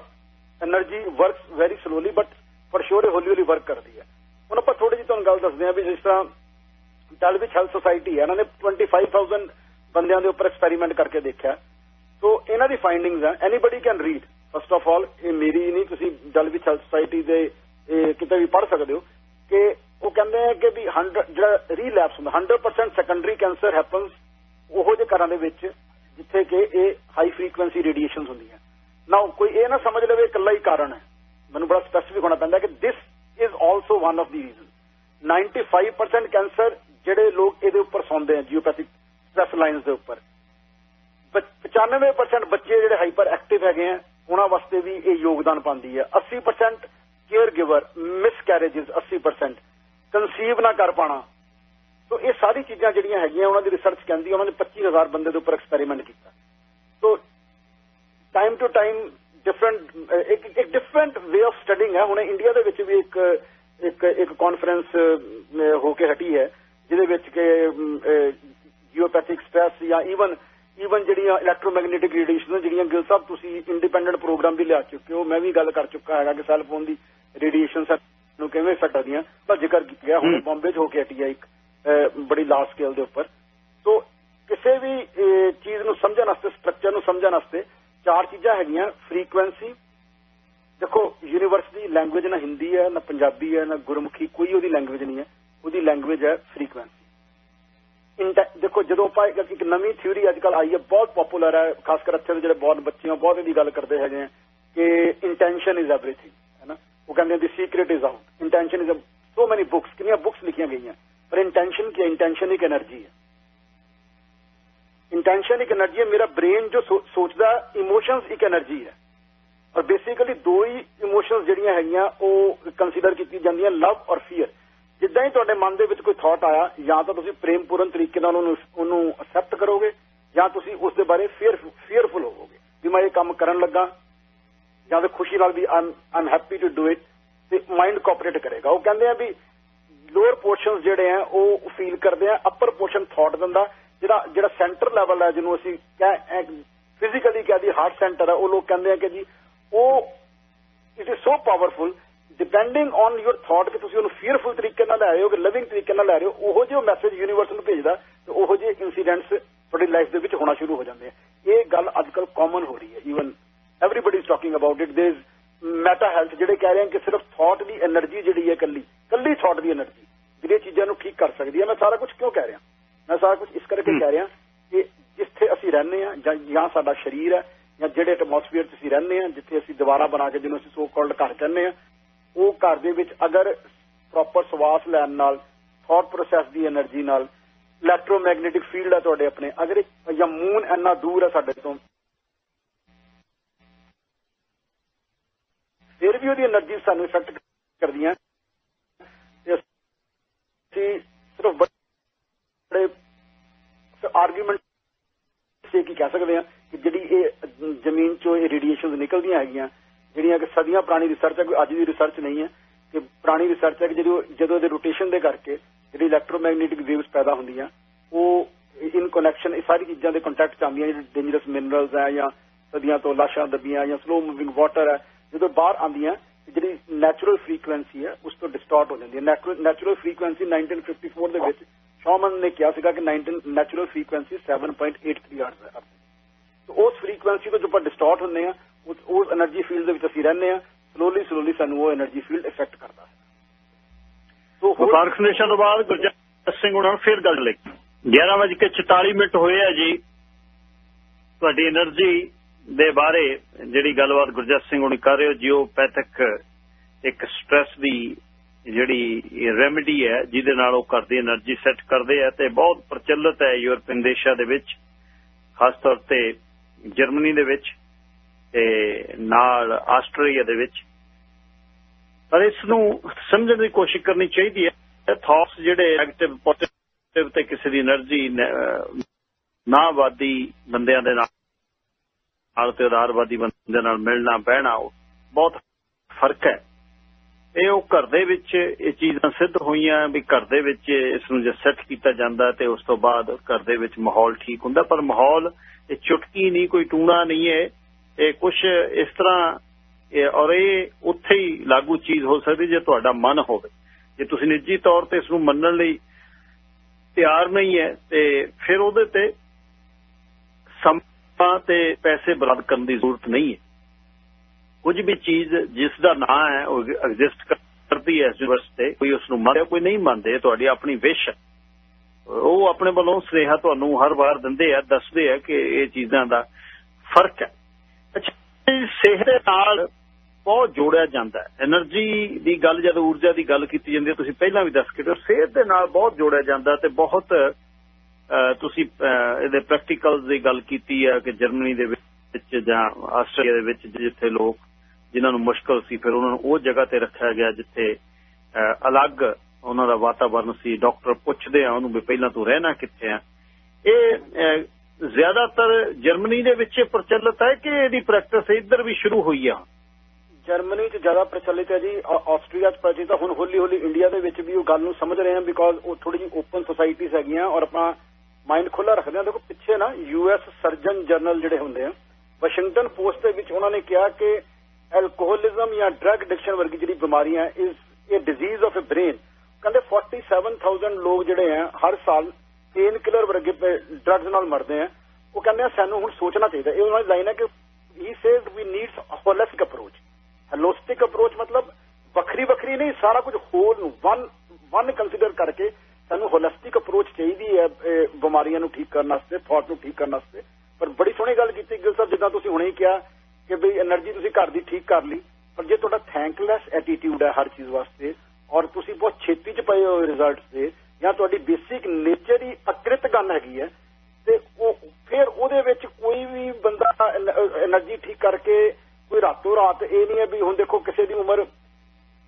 energy works very slowly but for sure ਹੌਲੀ ਹੌਲੀ ਵਰਕ ਕਰਦੀ ਹੈ। ਹੁਣ ਆਪਾਂ ਥੋੜੀ ਜਿਹੀ ਤੁਹਾਨੂੰ ਗੱਲ ਦੱਸਦੇ ਆ ਵੀ ਜਿਸ ਤਰ੍ਹਾਂ ਡਲਵਿਚ ਹੈਲਥ ਸੁਸਾਇਟੀ ਹੈ, ਇਹਨਾਂ ਨੇ 25000 ਬੰਦਿਆਂ ਦੇ ਉੱਪਰ ਐਕਸਪੈਰੀਮੈਂਟ ਕਰਕੇ ਦੇਖਿਆ। ਸੋ ਇਹਨਾਂ ਦੀ ਫਾਈਂਡਿੰਗਸ ਆ। Anybody can read first of all ਇਹ ਮੇਰੀ ਨਹੀਂ, ਤੁਸੀਂ ਡਲਵਿਚ ਹੈਲਥ ਸੁਸਾਇਟੀ ਦੇ ਕਿਤੇ ਵੀ ਪੜ ਸਕਦੇ ਹੋ ਕਿ ਉਹ ਕਹਿੰਦੇ ਆ ਕਿ ਵੀ 100 ਜਿਹੜਾ ਰੀਲੈਪਸ ਹੁੰਦਾ 100% ਸੈਕੰਡਰੀ ਕੈਂਸਰ ਹੈਪਨਸ ਉਹੋ ਜਿਹੇ ਘਰਾਂ ਦੇ ਵਿੱਚ ਜਿੱਥੇ ਕਿ ਇਹ ਹਾਈ ਫ੍ਰੀਕੁਐਂਸੀ ਰੇਡੀਏਸ਼ਨਸ ਹੁੰਦੀਆਂ। ਨਾਓ ਕੋਈ ਇਹ ਨਾ ਸਮਝ ਲਵੇ ਇਕੱਲਾ ਹੀ ਕਾਰਨ ਹੈ। ਮੈਨੂੰ ਬੜਾ ਸਪੈਸੀਫਿਕ ਹੋਣਾ ਪੈਂਦਾ ਕਿ this is also one of the reason 95% cancer ਜਿਹੜੇ ਲੋਕ ਇਹਦੇ ਉੱਪਰ ਸੌਂਦੇ ਆ ਜੀਓਪੈਥਿਕ ਸਟ੍ਰੈਸ ਲਾਈਨਸ ਦੇ ਉੱਪਰ। 95% ਬੱਚੇ ਜਿਹੜੇ ਹਾਈਪਰ ਐਕਟਿਵ ਹੈਗੇ ਆ, ਉਹਨਾਂ ਵਾਸਤੇ ਵੀ ਇਹ ਯੋਗਦਾਨ ਪਾਉਂਦੀ ਹੈ। 80% caregiver miscarriages 80% conceive ਨਾ ਕਰ ਪਾਣਾ। ਸੋ ਇਹ ਸਾਰੀ ਚੀਜ਼ਾਂ ਜਿਹੜੀਆਂ ਹੈਗੀਆਂ, ਉਹਨਾਂ ਦੀ ਰਿਸਰਚ ਕਹਿੰਦੀ ਉਹਨਾਂ ਨੇ 25000 ਬੰਦੇ ਦੇ ਉੱਪਰ ਐਕਸਪੈਰੀਮੈਂਟ ਕੀਤਾ। So time to time different ਇੱਕ ਇੱਕ ਡਿਫਰੈਂਟ ਵੇ ਆਫ ਸਟੱਡਿੰਗ ਹੈ। ਹੁਣ ਇੰਡੀਆ ਦੇ ਵਿੱਚ ਵੀ ਇੱਕ ਇੱਕ ਇੱਕ ਕਾਨਫਰੰਸ ਹੋ ਕੇ ਹਟੀ ਹੈ, ਜਿਹਦੇ ਵਿੱਚ ਕਿ ਜੀਓਪੈਥਿਕ ਸਟ੍ਰੈਸ ਜਾਂ ਈਵਨ ਈਵਨ ਜਿਹੜੀਆਂ ਇਲੈਕਟ੍ਰੋਮੈਗਨੈਟਿਕ ਰੇਡੀਏਸ਼ਨ ਜਿਹੜੀਆਂ ਗਿਲ ਸਾਹਿਬ ਤੁਸੀਂ ਇੰਡੀਪੈਂਡੈਂਟ ਪ੍ਰੋਗਰਾਮ ਵੀ ਲਿਆ ਚੁੱਕੇ ਹੋ। ਮੈਂ ਵੀ ਗੱਲ ਕਰ ਚੁੱਕਾ ਹੈਗਾ ਕਿ ਸੈੱਲ ਫੋਨ ਦੀ। ਰੇਡੀਏਸ਼ਨ ਨੂੰ ਕਿਵੇਂ ਇਫੈਕਟ ਕਰਦੀਆਂ ਤਾਂ ਜ਼ਿਕਰ ਗਿਆ ਹੁਣ ਬੰਬੇ 'ਚ ਹੋ ਕੇ ਹਟੀ ਹੈ ਇੱਕ ਬੜੀ ਲਾਰਜ ਸਕੇਲ ਦੇ ਉੱਪਰ। ਸੋ ਕਿਸੇ ਵੀ ਚੀਜ਼ ਨੂੰ ਸਮਝਣ ਵਾਸਤੇ ਸਟਰਕਚਰ ਨੂੰ ਸਮਝਣ ਵਾਸਤੇ ਚਾਰ ਚੀਜ਼ਾਂ ਹੈਗੀਆਂ। ਫ੍ਰੀਕੁਐਂਸੀ ਦੇਖੋ ਯੂਨੀਵਰਸ ਦੀ ਲੈਂਗੁਏਜ ਨਾ ਹਿੰਦੀ ਹੈ ਨਾ ਪੰਜਾਬੀ ਹੈ ਨਾ ਗੁਰਮੁਖੀ ਕੋਈ ਉਹਦੀ ਲੈਂਗੁਏਜ ਨਹੀਂ ਹੈ। ਉਹਦੀ ਲੈਂਗੁਏਜ ਹੈ ਫ੍ਰੀਕੁਐਂਸੀ ਦੇਖੋ ਜਦੋਂ ਆਪਾਂ ਇੱਕ ਨਵੀਂ ਥਿਊਰੀ ਅੱਜਕੱਲ ਆਈ ਹੈ ਬਹੁਤ ਪਪੂਲਰ ਹੈ ਖਾਸ ਕਰ ਇੱਥੇ ਦੇ ਜਿਹੜੇ ਬਹੁਤ ਬੱਚੇ ਆ ਬਹੁਤ ਇਹਦੀ ਗੱਲ ਕਰਦੇ ਹੈਗੇ ਆ ਕਿ ਇੰਟੈਂਸ਼ਨ ਇਜ਼ ਐਵਰੀਥਿੰਗ ਉਹ ਕਹਿੰਦੇ the secret is out intention is so many books ਕਿੰਨੀਆਂ ਬੁక్స్ ਲਿਖੀਆਂ ਗਈਆਂ। ਪਰ ਇੰਟੈਂਸ਼ਨ ਕੀ ਇੰਟੈਂਸ਼ਨ ਇੱਕ એનર્ਜੀ ਹੈ। ਇੰਟੈਂਸ਼ਨ ਇੱਕ એનર્ਜੀ ਹੈ। ਮੇਰਾ ਬ੍ਰੇਨ ਜੋ ਸੋਚਦਾ ਇਮੋਸ਼ਨਸ ਇੱਕ એનર્ਜੀ ਹੈ। ਔਰ ਬੇਸਿਕਲੀ ਦੋ ਹੀ ਇਮੋਸ਼ਨਸ ਜਿਹੜੀਆਂ ਹੈਗੀਆਂ, ਉਹ ਕੰਸੀਡਰ ਕੀਤੀ ਜਾਂਦੀਆਂ ਲਵ ਔਰ ਫੀਅਰ ਜਿੱਦਾਂ ਹੀ ਤੁਹਾਡੇ ਮਨ ਦੇ ਵਿੱਚ ਕੋਈ ਥਾਟ ਆਇਆ, ਜਾਂ ਤਾਂ ਤੁਸੀਂ ਪ੍ਰੇਮਪੂਰਨ ਤਰੀਕੇ ਨਾਲ ਉਹਨੂੰ ਉਹਨੂੰ ਅਕਸੈਪਟ ਕਰੋਗੇ, ਜਾਂ ਤੁਸੀਂ ਉਸ ਦੇ ਬਾਰੇ ਫੀਅਰ ਫੀਅਰਫੁਲ ਹੋਵੋਗੇ। ਵੀ ਮੈਂ ਇਹ ਕੰਮ ਕਰਨ ਲੱਗਾ ਜਾਂ ਫਿਰ ਖੁਸ਼ੀ ਨਾਲ ਵੀ ਆਮ ਹੈਪੀ ਟੂ ਡੂ ਇਟ ਤੇ ਮਾਈਂਡ ਕੋਆਪਰੇਟ ਕਰੇਗਾ। ਉਹ ਕਹਿੰਦੇ ਆ ਵੀ ਲੋਅਰ ਪੋਰਸ਼ਨਸ ਜਿਹੜੇ ਆ, ਉਹ ਫੀਲ ਕਰਦੇ ਆ ਅਪਰ ਪੋਰਸ਼ਨ ਥਾਟ ਦਿੰਦਾ, ਜਿਹੜਾ ਜਿਹੜਾ ਸੈਂਟਰ ਲੈਵਲ ਹੈ ਜਿਹਨੂੰ ਅਸੀਂ ਫਿਜ਼ੀਕਲੀ ਕਹਦੀ ਹਾਰਟ ਸੈਂਟਰ ਹੈ ਉਹ ਲੋਕ ਕਹਿੰਦੇ ਆ ਕਿ ਜੀ, ਉਹ it is so powerful depending on your thought ਕਿ ਤੁਸੀਂ ਉਹਨੂੰ ਫੀਅਰਫੁਲ ਤਰੀਕੇ ਨਾਲ ਲੈ ਰਹੇ ਹੋ, ਕਿ ਲਵਿੰਗ ਤਰੀਕੇ ਨਾਲ ਲੈ ਰਹੇ ਹੋ, ਉਹੋ ਜਿਹੇ ਮੈਸੇਜ ਯੂਨੀਵਰਸ ਨੂੰ ਭੇਜਦਾ, ਤੇ ਉਹੋ ਜਿਹੇ ਇਨਸੀਡੈਂਟਸ ਤੁਹਾਡੀ ਲਾਈਫ ਦੇ ਵਿੱਚ ਹੋਣਾ ਸ਼ੁਰੂ ਹੋ ਜਾਂਦੇ ਆ। ਇਹ ਗੱਲ ਅੱਜਕੱਲ ਕਾਮਨ ਹੋ ਰਹੀ ਹੈ even everybody is talking about it there is meta health ਜਿਹੜੇ ਕਹਿ ਰਹੇ ਹਨ ਕਿ ਸਿਰਫ ਥਾਟ ਦੀ એનર્ਜੀ ਜਿਹੜੀ ਹੈ ਕੱਲੀ ਕੱਲੀ ਥਾਟ ਦੀ એનર્ਜੀ ਜਿਹੜੀ ਚੀਜ਼ਾਂ ਨੂੰ ਠੀਕ ਕਰ ਸਕਦੀ ਹੈ। ਮੈਂ ਸਾਰਾ ਕੁਝ ਕਿਉਂ ਕਹਿ ਰਿਹਾ? ਮੈਂ ਸਾਰਾ ਕੁਝ ਇਸ ਕਰਕੇ ਕਹਿ ਰਿਹਾ ਕਿ ਜਿੱਥੇ ਅਸੀਂ ਰਹਿੰਦੇ ਆ ਜਾਂ ਸਾਡਾ ਸਰੀਰ ਹੈ, ਜਾਂ ਜਿਹੜੇ ਐਟਮੋਸਫੇਅਰ 'ਚ ਅਸੀਂ ਰਹਿੰਦੇ ਆ ਜਿੱਥੇ ਅਸੀਂ ਦੁਬਾਰਾ ਬਣਾ ਕੇ ਜਿਹਨੂੰ ਅਸੀਂ ਸੋ ਕਾਲਡ ਘਰ ਕਹਿੰਦੇ ਆ ਉਹ ਘਰ ਦੇ ਵਿੱਚ ਅਗਰ ਪ੍ਰੋਪਰ ਸਵਾਸ ਲੈਣ ਨਾਲ ਥਾਟ ਪ੍ਰੋਸੈਸ ਦੀ એનર્ਜੀ ਨਾਲ ਇਲੈਕਟ੍ਰੋਮੈਗਨੈਟਿਕ ਫੀਲਡ ਹੈ ਤੁਹਾਡੇ ਆਪਣੇ, ਅਗਰ ਜਾਂ ਮੂਨ ਇੰਨਾ ਦੂਰ ਹੈ ਸਾਡੇ ਤੋਂ ਫਿਰ ਵੀ ਉਹਦੀ એનર્ਜੀ ਸਾਨੂੰ ਇਫੈਕਟ ਕਰਦੀਆਂ। ਅਸੀਂ ਸਿਰਫ ਬੜੇ ਆਰਗੂਮੈਂਟ ਸੇ ਕੀ ਕਹਿ ਸਕਦੇ ਆ ਕਿ ਜਿਹੜੀ ਇਹ ਜ਼ਮੀਨ ਚੋਂ ਇਹ ਰੇਡੀਏਸ਼ਨਸ ਨਿਕਲਦੀਆਂ ਹੈਗੀਆਂ, ਜਿਹੜੀਆਂ ਕਿ ਸਦੀਆਂ ਪੁਰਾਣੀ ਰਿਸਰਚ ਹੈ, ਕੋਈ ਅੱਜ ਦੀ ਰਿਸਰਚ ਨਹੀਂ ਹੈ ਕਿ ਪੁਰਾਣੀ ਰਿਸਰਚ ਹੈ ਕਿ ਜਦੋਂ ਜਦੋਂ ਦੇ ਰੋਟੇਸ਼ਨ ਦੇ ਕਰਕੇ ਜਿਹੜੀ ਇਲੈਕਟ੍ਰੋਮੈਗਨੈਟਿਕ ਵੇਵਸ ਪੈਦਾ ਹੁੰਦੀਆਂ, ਉਹ ਇਨ ਕਨੈਕਸ਼ਨ ਇਹ ਸਾਰੀ ਚੀਜ਼ਾਂ ਦੇ ਕੰਟੈਕਟ ਚ ਆਉਂਦੀਆਂ ਜਿਹੜੇ ਡੇਂਜਰਸ ਮਿਨਰਲਸ ਆ ਜਾਂ ਸਦੀਆਂ ਤੋਂ ਲਾਸ਼ਾਂ ਦੱਬੀਆਂ ਜਾਂ ਸਲੋ ਮੂਵਿੰਗ ਵਾਟਰ ਹੈ ਜਦੋਂ ਬਾਹਰ ਆਉਂਦੀਆਂ ਜਿਹੜੀ ਨੈਚੁਰਲ ਫ੍ਰੀਕੁਐਂਸੀ ਹੈ ਉਸ ਤੋਂ ਡਿਸਟਾਰਟ ਹੋ ਜਾਂਦੀ ਹੈ ਨੈਚੁਰਲ ਫ੍ਰੀਕੁਐਂਸੀ 1954 ਦੇ ਵਿੱਚ ਸ਼ੌਮਨ ਨੇ ਕਿਹਾ ਸੀਗਾ ਕਿ ਨੈਚੁਰਲ ਫ੍ਰੀਕੁਐਂਸੀ 7.83 ਹਰਟਜ਼ ਹੈ ਤਾਂ ਉਸ ਫ੍ਰੀਕੁਐਂਸੀ ਤੋਂ ਜਦੋਂ ਡਿਸਟਾਰਟ ਹੁੰਦੇ ਆ ਉਸ એનર્ਜੀ ਫੀਲਡ ਦੇ ਵਿੱਚ ਅਸੀਂ ਰਹਿੰਦੇ ਆ ਸਲੋਲੀ ਸਲੋਲੀ ਸਾਨੂੰ ਉਹ એનર્ਜੀ ਫੀਲਡ ਇਫੈਕਟ ਕਰਦਾ ਹੈ ਸੋ ਹੋਰ ਸੁਨੇਸ਼ਾ ਤੋਂ ਬਾਅਦ ਗੁਰਜਤ ਸਿੰਘ ਉਹਨਾਂ ਫੇਰ ਗੱਲ ਲਈ 11:44 ਮਿੰਟ ਹੋਏ ਆ ਜੀ ਤੁਹਾਡੀ એનર્ਜੀ ਦੇ ਬਾਰੇ ਜਿਹੜੀ ਗੱਲਬਾਤ ਗੁਰਜਤ ਸਿੰਘ ਹੁਣੀ ਕਰ ਰਹੇ ਹੋ, ਜੀਓਪੈਥਿਕ ਇੱਕ ਸਟ्रेस ਦੀ ਜਿਹੜੀ ਰੈਮੇਡੀ ਹੈ, ਜਿਹਦੇ ਨਾਲ ਉਹ ਕਰਦੇ એનર્ਜੀ ਸੈੱਟ ਕਰਦੇ ਆ ਤੇ ਬਹੁਤ ਪ੍ਰਚਲਿਤ ਹੈ ਯੂਰਪੀਨ ਦੇਸ਼ਾਂ ਦੇ ਵਿੱਚ, ਖਾਸ ਤੌਰ ਤੇ ਜਰਮਨੀ ਦੇ ਵਿੱਚ ਤੇ ਨਾਲ ਆਸਟ੍ਰੇਲੀਆ ਦੇ ਵਿੱਚ। ਪਰ ਇਸ ਨੂੰ ਸਮਝਣ ਦੀ ਕੋਸ਼ਿਸ਼ ਕਰਨੀ ਚਾਹੀਦੀ ਹੈ ਥਾਟਸ ਜਿਹੜੇ ਨੈਗੇਟਿਵ ਪੋਜ਼ਿਟਿਵ ਤੇ ਕਿਸੇ ਦੀ એનર્ਜੀ ਨਾ ਵਾਦੀ ਬੰਦਿਆਂ ਦੇ ਨਾਲ ਤੇ ਉਦਾਰਵਾਦੀ ਬੰਦੇ ਨਾਲ ਮਿਲਣਾ, ਬਹਿਣਾ ਬਹੁਤ ਫ਼ਰਕ ਹੈ। ਇਹ ਉਹ ਘਰ ਦੇ ਵਿੱਚ ਇਹ ਚੀਜ਼ਾਂ ਸਿੱਧ ਹੋਈਆਂ ਵੀ ਘਰ ਦੇ ਵਿੱਚ ਇਸ ਨੂੰ ਜੇ ਸੈੱਟ ਕੀਤਾ ਜਾਂਦਾ ਤੇ ਉਸ ਤੋਂ ਬਾਅਦ ਘਰ ਦੇ ਵਿੱਚ ਮਾਹੌਲ ਠੀਕ ਹੁੰਦਾ, ਪਰ ਮਾਹੌਲ ਇਹ ਚੁਟਕੀ ਨਹੀਂ, ਕੋਈ ਟੂਣਾ ਨਹੀਂ ਹੈ। ਇਹ ਕੁਝ ਇਸ ਤਰ੍ਹਾਂ ਔਰ ਇਹ ਉੱਥੇ ਹੀ ਲਾਗੂ ਚੀਜ਼ ਹੋ ਸਕਦੀ ਜੇ ਤੁਹਾਡਾ ਮਨ ਹੋਵੇ। ਜੇ ਤੁਸੀਂ ਨਿੱਜੀ ਤੌਰ ਤੇ ਇਸ ਨੂੰ ਮੰਨਣ ਲਈ ਤਿਆਰ ਨਹੀਂ ਹੈ ਤੇ ਫਿਰ ਉਹਦੇ ਤੇ ਸਮਾਂ ਵਕਫਾ ਤੇ ਪੈਸੇ ਬਰਾਦ ਕਰਨ ਦੀ ਜ਼ਰੂਰਤ ਨਹੀਂ ਹੈ। ਕੁਝ ਵੀ ਚੀਜ਼ ਜਿਸ ਦਾ ਨਾਂ ਹੈ, ਉਹ ਐਗਜ਼ਿਸਟ ਕਰਦੀ ਹੈ ਇਸ ਯੂਨੀਵਰਸਿਟੀ ਕੋਈ ਉਸ ਨੂੰ ਮੰਨਦਾ ਕੋਈ ਨਹੀਂ ਮੰਨਦੇ ਤੁਹਾਡੀ ਆਪਣੀ ਵਿਸ਼ ਉਹ ਆਪਣੇ ਵੱਲੋਂ ਸਨੇਹਾ ਤੁਹਾਨੂੰ ਹਰ ਵਾਰ ਦਿੰਦੇ ਆ, ਦੱਸਦੇ ਆ ਕਿ ਇਹ ਚੀਜ਼ਾਂ ਦਾ ਫ਼ਰਕ ਹੈ। ਅੱਛਾ, ਸਿਹਤ ਨਾਲ ਬਹੁਤ ਜੋੜਿਆ ਜਾਂਦਾ ਹੈ। એનર્ਜੀ ਦੀ ਗੱਲ, ਜਦ ਊਰਜਾ ਦੀ ਗੱਲ ਕੀਤੀ ਜਾਂਦੀ ਹੈ, ਤੁਸੀਂ ਪਹਿਲਾਂ ਵੀ ਦੱਸ ਕੇ ਤੇ ਸਿਹਤ ਦੇ ਨਾਲ ਬਹੁਤ ਜੋੜਿਆ ਜਾਂਦਾ ਤੇ ਬਹੁਤ ਤੁਸੀਂ ਇਹਦੇ ਪ੍ਰੈਕਟੀਕਲਸ ਦੀ ਗੱਲ ਕੀਤੀ ਹੈ ਕਿ ਜਰਮਨੀ ਦੇ ਵਿੱਚ ਜਾਂ ਆਸਟ੍ਰੇਲੀਆ ਦੇ ਵਿੱਚ ਜਿੱਥੇ ਲੋਕ, ਜਿਨ੍ਹਾਂ ਨੂੰ ਮੁਸ਼ਕਲ ਸੀ, ਫਿਰ ਉਹਨਾਂ ਨੂੰ ਉਹ ਜਗ੍ਹਾ ਤੇ ਰੱਖਿਆ ਗਿਆ ਜਿੱਥੇ ਅਲੱਗ ਉਹਨਾਂ ਦਾ ਵਾਤਾਵਰਨ ਸੀ। ਡਾਕਟਰ ਪੁੱਛਦੇ ਆ ਉਹਨੂੰ ਵੀ ਪਹਿਲਾਂ ਤੋਂ ਰਹਿਣਾ ਕਿੱਥੇ ਆ। ਇਹ ਜ਼ਿਆਦਾਤਰ ਜਰਮਨੀ ਦੇ ਵਿੱਚ ਪ੍ਰਚਲਿਤ ਹੈ ਕਿ ਇਹਦੀ ਪ੍ਰੈਕਟਿਸ ਇੱਧਰ ਵੀ ਸ਼ੁਰੂ ਹੋਈ ਆ? ਜਰਮਨੀ 'ਚ ਜ਼ਿਆਦਾ ਪ੍ਰਚਲਿਤ ਹੈ ਜੀ। ਆਸਟ੍ਰੇਲੀਆ 'ਚ ਪ੍ਰਚਲਿਤ ਹੁਣ ਹੌਲੀ ਹੌਲੀ ਇੰਡੀਆ ਦੇ ਵਿੱਚ ਵੀ ਉਹ ਗੱਲ ਨੂੰ ਸਮਝ ਰਹੇ ਹਾਂ ਬਿਕੋਜ਼ ਉਹ ਥੋੜੀ ਜਿਹੀ ਓਪਨ ਸੋਸਾਇਟੀਜ਼ ਹੈਗੀਆਂ ਔਰ ਆਪਣਾ ਮਾਈਂਡ ਖੁੱਲਾ ਰੱਖਦੇ ਆ ਦੇਖੋ, ਪਿੱਛੇ ਨਾ ਯੂਐਸ ਸਰਜਨ ਜਨਰਲ ਜਿਹੜੇ ਹੁੰਦੇ ਆ ਵਾਸ਼ਿੰਗਟਨ ਪੋਸਟ ਦੇ ਵਿੱਚ ਉਹਨਾਂ ਨੇ ਕਿਹਾ ਕਿ ਐਲਕੋਹਲਿਜ਼ਮ ਜਾਂ ਡਰੱਗ ਐਡਿਕਸ਼ਨ ਵਰਗੀ ਜਿਹੜੀ ਬਿਮਾਰੀਆਂ ਇਸ ਇਹ ਡਿਜ਼ੀਜ਼ ਆਫ ਅ ਬ੍ਰੇਨ ਕਹਿੰਦੇ 47000 ਲੋਕ ਜਿਹੜੇ ਆ, ਹਰ ਸਾਲ ਪੇਨ ਕਿਲਰ ਵਰਗੇ ਡਰੱਗਸ ਨਾਲ ਮਰਦੇ ਆ। ਉਹ ਕਹਿੰਦੇ ਆ, ਸਾਨੂੰ ਹੁਣ ਸੋਚਣਾ ਚਾਹੀਦਾ ਇਹ ਉਹਨਾਂ ਦੀ ਲਾਈਨ ਹੈ ਕਿ he said we needs holistic approach holistic approach ਮਤਲਬ ਵੱਖਰੀ ਵੱਖਰੀ ਨਹੀਂ, ਸਾਰਾ ਕੁਝ ਹੋਰ ਨੂੰ ਵਨ ਵਨ ਕੰਸੀਡਰ ਕਰਕੇ ਸਾਨੂੰ ਹੋਲਿਸਟਿਕ ਅਪਰੋਚ ਚਾਹੀਦੀ ਹੈ ਬਿਮਾਰੀਆਂ ਨੂੰ ਠੀਕ ਕਰਨ ਵਾਸਤੇ ਫੌਜ ਨੂੰ ਠੀਕ ਕਰਨ ਵਾਸਤੇ। ਪਰ ਬੜੀ ਸੋਹਣੀ ਗੱਲ ਕੀਤੀ ਗਿਲ ਸਾਹਿਬ, ਜਿੱਦਾਂ ਤੁਸੀਂ ਹੁਣੇ ਕਿਹਾ ਕਿ ਬਈ એનર્ਜੀ ਤੁਸੀਂ ਘਰ ਦੀ ਠੀਕ ਕਰ ਲਈ, ਪਰ ਜੇ ਤੁਹਾਡਾ ਥੈਂਕਲੈਸ ਐਟੀਟਿਊਡ ਹੈ ਹਰ ਚੀਜ਼ ਵਾਸਤੇ, ਔਰ ਤੁਸੀਂ ਬਹੁਤ ਛੇਤੀ ਚ ਪਏ ਹੋ ਰਿਜ਼ਲਟਸ ਦੇ, ਜਾਂ ਤੁਹਾਡੀ ਬੇਸਿਕ ਨੇਚਰ ਹੀ ਅਕ੍ਰਿਤ ਗੱਲ ਹੈਗੀ ਹੈ, ਤੇ ਉਹ ਫਿਰ ਉਹਦੇ ਵਿੱਚ ਕੋਈ ਵੀ ਬੰਦਾ એનર્ਜੀ ਠੀਕ ਕਰਕੇ, ਕੋਈ ਰਾਤੋਂ ਰਾਤ ਇਹ ਨਹੀਂ ਹੈ ਵੀ ਹੁਣ ਦੇਖੋ ਕਿਸੇ ਦੀ ਉਮਰ,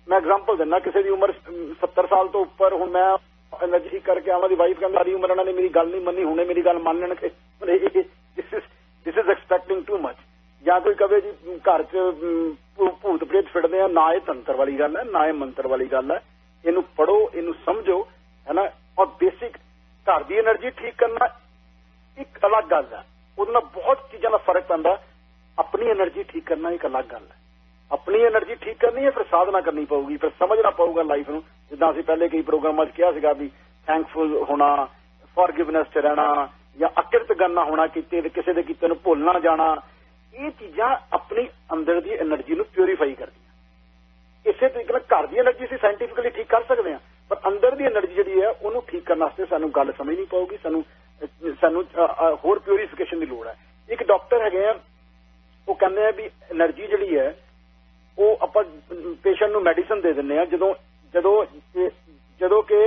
ਮੈਂ ਐਗਜ਼ਾਮਪਲ ਦਿੰਦਾ, ਕਿਸੇ ਦੀ ਉਮਰ 70 ਸਾਲ ਤੋਂ ਉੱਪਰ, ਹੁਣ ਮੈਂ ਨਜ਼ਰੀ ਕਰਕੇ ਆਵਾਂ ਦੀ ਵਾਈਫ ਕਹਿੰਦਾ, ਸਾਰੀ ਉਮਰ ਇਹਨਾਂ ਨੇ ਮੇਰੀ ਗੱਲ ਨਹੀਂ ਮੰਨੀ, ਹੁਣੇ ਮੇਰੀ ਗੱਲ ਮੰਨ ਲੈਣਗੇ। This is this is expecting too much ਜਾਂ ਕੋਈ ਕਵੇ ਜੀ, ਘਰ 'ਚ ਭੂਤ ਪ੍ਰੇਤ ਫਿਰਦੇ ਆ, ਨਾ ਇਹ ਤੰਤਰ ਵਾਲੀ ਗੱਲ ਹੈ, ਨਾ ਇਹ ਮੰਤਰ ਵਾਲੀ ਗੱਲ ਹੈ। ਇਹਨੂੰ ਪੜੋ ਇਹਨੂੰ ਸਮਝੋ, ਹੈਨਾ? ਔਰ ਬੇਸਿਕ ਘਰ ਦੀ એનર્ਜੀ ਠੀਕ ਕਰਨਾ ਇੱਕ ਅਲੱਗ ਗੱਲ ਹੈ। ਉਹਦੇ ਨਾਲ ਬਹੁਤ ਚੀਜ਼ਾਂ ਦਾ ਫ਼ਰਕ ਪੈਂਦਾ। ਆਪਣੀ એનર્ਜੀ ਠੀਕ ਕਰਨਾ ਇੱਕ ਅਲੱਗ ਗੱਲ ਹੈ। ਆਪਣੀ એનર્ਜੀ ਠੀਕ ਕਰਨੀ ਹੈ, ਫਿਰ ਸਾਧਨਾ ਕਰਨੀ ਪਊਗੀ, ਫਿਰ ਸਮਝਣਾ ਪਊਗਾ ਲਾਈਫ ਨੂੰ। ਜਿੱਦਾਂ ਅਸੀਂ ਪਹਿਲੇ ਕਈ ਪ੍ਰੋਗਰਾਮਾਂ 'ਚ ਕਿਹਾ ਸੀਗਾ ਵੀ ਥੈਂਕਫੁਲ ਹੋਣਾ ਫੋਰਗਿਵਨੈਸ 'ਚ ਰਹਿਣਾ ਜਾਂ ਅਕਿਰਤ ਨਾ ਹੋਣਾ ਕਿਤੇ ਕਿਸੇ ਦੇ ਕੀਤੇ ਨੂੰ ਭੁੱਲ ਨਾ ਜਾਣਾ, ਇਹ ਚੀਜ਼ਾਂ ਆਪਣੀ ਅੰਦਰ ਦੀ એનર્ਜੀ ਨੂੰ ਪਿਊਰੀਫਾਈ ਕਰਦੀਆਂ। ਇਸੇ ਤਰੀਕੇ ਨਾਲ ਘਰ ਦੀ એનર્ਜੀ ਸੀ ਸਾਇੰਟੀਫਿਕਲੀ ਠੀਕ ਕਰ ਸਕਦੇ ਆ ਪਰ ਅੰਦਰ ਦੀ એનર્ਜੀ ਜਿਹੜੀ ਹੈ, ਉਹਨੂੰ ਠੀਕ ਕਰਨ ਵਾਸਤੇ ਸਾਨੂੰ ਗੱਲ ਸਮਝਣੀ ਪਊਗੀ, ਸਾਨੂੰ ਸਾਨੂੰ ਹੋਰ ਪਿਊਰੀਫਿਕੇਸ਼ਨ ਦੀ ਲੋੜ ਹੈ। ਇੱਕ ਡਾਕਟਰ ਹੈਗੇ ਆ, ਉਹ ਕਹਿੰਦੇ ਆ ਵੀ એનર્ਜੀ ਜਿਹੜੀ ਹੈ ਉਹ ਆਪਾਂ ਪੇਸ਼ੈਂਟ ਨੂੰ ਮੈਡੀਸਨ ਦੇ ਦਿੰਦੇ ਆ ਜਦੋਂ ਜਦੋਂ ਜਦੋਂ ਕਿ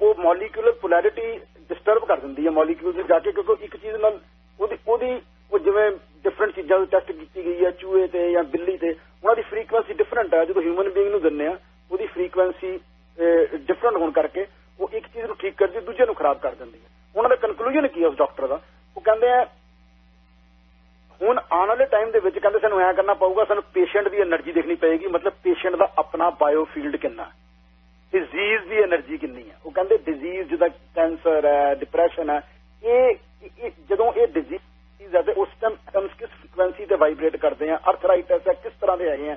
ਉਹ ਮੋਲੀਕਿਊਲਰ ਪੋਲੈਰਿਟੀ ਡਿਸਟਰਬ ਕਰ ਦਿੰਦੀ ਹੈ ਮੋਲੀਕਿਊਲ ਨੂੰ ਜਾ ਕੇ, ਕਿਉਂਕਿ ਇੱਕ ਚੀਜ਼ ਨਾਲ ਉਹਦੀ ਉਹਦੀ, ਉਹ ਜਿਵੇਂ ਡਿਫਰੈਂਟ ਚੀਜ਼ਾਂ ਦੀ ਟੈਸਟ ਕੀਤੀ ਗਈ ਹੈ, ਚੂਹੇ ਤੇ ਜਾਂ ਬਿੱਲੀ ਤੇ, ਉਹਨਾਂ ਦੀ ਫ੍ਰੀਕੁਐਂਸੀ ਡਿਫਰੈਂਟ ਹੈ। ਜਦੋਂ ਹਿਊਮਨ ਬੀਇੰਗ ਨੂੰ ਦਿੰਦੇ ਆ ਉਹਦੀ ਫ੍ਰੀਕੁਐਂਸੀ ਡਿਫਰੈਂਟ ਹੋਣ ਕਰਕੇ ਉਹ ਇੱਕ ਚੀਜ਼ ਨੂੰ ਠੀਕ ਕਰਦੀ, ਦੂਜੇ ਨੂੰ ਖਰਾਬ ਕਰ ਦਿੰਦੀ ਹੈ। ਉਹਨਾਂ ਦਾ ਕਨਕਲੂਜਨ ਕੀ ਹੈ ਉਸ ਡਾਕਟਰ ਦਾ? ਉਹ ਕਹਿੰਦੇ ਆ ਹੁਣ ਆਉਣ ਵਾਲੇ ਟਾਈਮ ਦੇ ਵਿੱਚ ਕਹਿੰਦੇ ਸਾਨੂੰ ਐ ਕਰਨਾ ਪਊਗਾ, ਸਾਨੂੰ ਪੇਸ਼ੈਂਟ ਦੀ એનર્ਜੀ ਦੇਖਣੀ ਪਏਗੀ। ਮਤਲਬ ਪੇਸ਼ੈਂਟ ਦਾ ਆਪਣਾ ਬਾਇਓ ਫੀਲਡ ਕਿੰਨਾ ਡਿਜ਼ੀਜ਼ ਦੀ એનર્ਜੀ ਕਿੰਨੀ ਹੈ? ਉਹ ਕਹਿੰਦੇ ਡਿਜ਼ੀਜ਼ ਜਿਹਦਾ ਕੈਂਸਰ ਹੈ ਡਿਪਰੈਸ਼ਨ ਹੈ, ਇਹ ਜਦੋਂ ਇਹ ਡਿਜ਼ੀਜ਼ ਹੈ ਉਸ ਟਾਈਮ ਐਟਮਸ ਕਿਸ ਫ੍ਰੀਕਵੈਂਸੀ ਤੇ ਵਾਈਬ੍ਰੇਟ ਕਰਦੇ ਆ? ਆਰਥਰਾਈਟਸ ਹੈ, ਕਿਸ ਤਰ੍ਹਾਂ ਦੇ ਹੈਗੇ ਆ?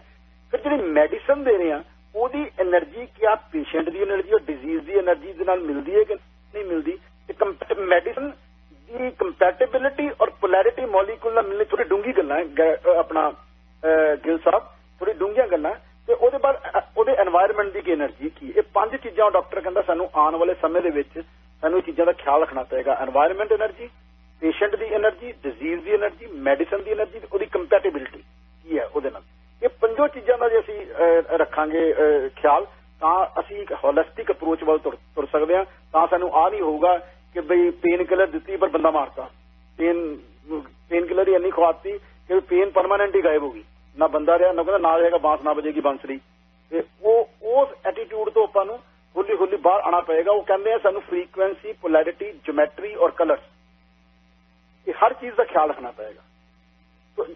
ਫਿਰ ਜਿਹੜੀ ਮੈਡੀਸਨ ਦੇ ਰਹੇ ਆ, ਉਹਦੀ એનર્ਜੀ ਕਿਆ ਪੇਸ਼ੈਂਟ ਦੀ એનર્ਜੀ ਔਰ ਡਿਜ਼ੀਜ਼ ਦੀ એનર્ਜੀ ਦੇ ਨਾਲ ਮਿਲਦੀ ਹੈ ਕਿ ਨਹੀਂ ਮਿਲਦੀ? ਤੇ ਮੈਡੀਸਨ ਇਹ ਕੰਪੈਟੀਬਿਲਿਟੀ ਔਰ ਪੋਲੈਰਿਟੀ ਮੋਲੀਕੂਲ ਨਾਲ ਮਿਲਣੀ ਥੋੜੀ ਡੂੰਗੀ ਗੱਲਾਂ ਆਪਣਾ ਗਿਲ ਸਾਹਿਬ ਥੋੜੀ ਡੂੰਗੀਆਂ ਗੱਲਾਂ ਤੇ ਉਹਦੇ ਬਾਅਦ ਉਹਦੇ এনवायरमेंट ਦੀ ਕੀ એનર્ਜੀ ਕੀ ਇਹ ਪੰਜ ਚੀਜ਼ਾਂ ਡਾਕਟਰ ਕਹਿੰਦਾ ਸਾਨੂੰ ਆਉਣ ਵਾਲੇ ਸਮੇਂ ਦੇ ਵਿੱਚ ਸਾਨੂੰ ਇਹ ਚੀਜ਼ਾਂ ਦਾ ਖਿਆਲ ਰੱਖਣਾ ਪਏਗਾ। এনवायरमेंट એનર્ਜੀ ਪੇਸ਼ੈਂਟ ਦੀ એનર્ਜੀ ਡਿਜ਼ੀਜ਼ ਦੀ એનર્ਜੀ ਮੈਡੀਸਨ ਦੀ એનર્ਜੀ ਉਹਦੀ ਕੰਪੈਟੀਬਿਲਿਟੀ ਕੀ ਹੈ ਉਹਦੇ ਨਾਲ? ਇਹ ਪੰਜੋ ਚੀਜ਼ਾਂ ਦਾ ਜੇ ਅਸੀਂ ਰੱਖਾਂਗੇ ਖਿਆਲ, ਤਾਂ ਅਸੀਂ ਇੱਕ ਹੋਲਿਸਟਿਕ ਅਪਰੋਚ ਵੱਲ ਤੁਰ ਸਕਦੇ ਹਾਂ। ਤਾਂ ਸਾਨੂੰ ਆ ਨਹੀਂ ਹੋਊਗਾ ਕਿ ਬਈ ਪੇਨ ਕਿਲਰ ਦਿੱਤੀ ਪਰ ਬੰਦਾ ਮਾਰਤਾ। ਪੇਨ ਪੇਨ ਕਿਲਰ ਹੀ ਇੰਨੀ ਖਵਾਤੀ ਕਿ ਪੇਨ ਪਰਮਾਨੈਂਟ ਹੀ ਗਾਇਬ ਹੋ ਗਈ। ਨਾ ਬੰਦਾ ਰਿਹਾ, ਨਾ ਕਹਿੰਦਾ ਨਾ ਰਹੇਗਾ, ਬਾਂਸ ਨਾ ਵਜੇਗੀ ਬਾਂਸਰੀ ਤੇ ਉਹ, ਉਸ ਐਟੀਟਿਊਡ ਤੋਂ ਆਪਾਂ ਨੂੰ ਹੌਲੀ ਹੌਲੀ ਬਾਹਰ ਆਣਾ ਪਏਗਾ। ਉਹ ਕਹਿੰਦੇ ਆ ਸਾਨੂੰ ਫ੍ਰੀਕੁਐਂਸੀ ਪੋਲੈਰਿਟੀ ਜਿਓਮੈਟਰੀ ਔਰ ਕਲਰਸ ਇਹ ਹਰ ਚੀਜ਼ ਦਾ ਖਿਆਲ ਰੱਖਣਾ ਪਏਗਾ।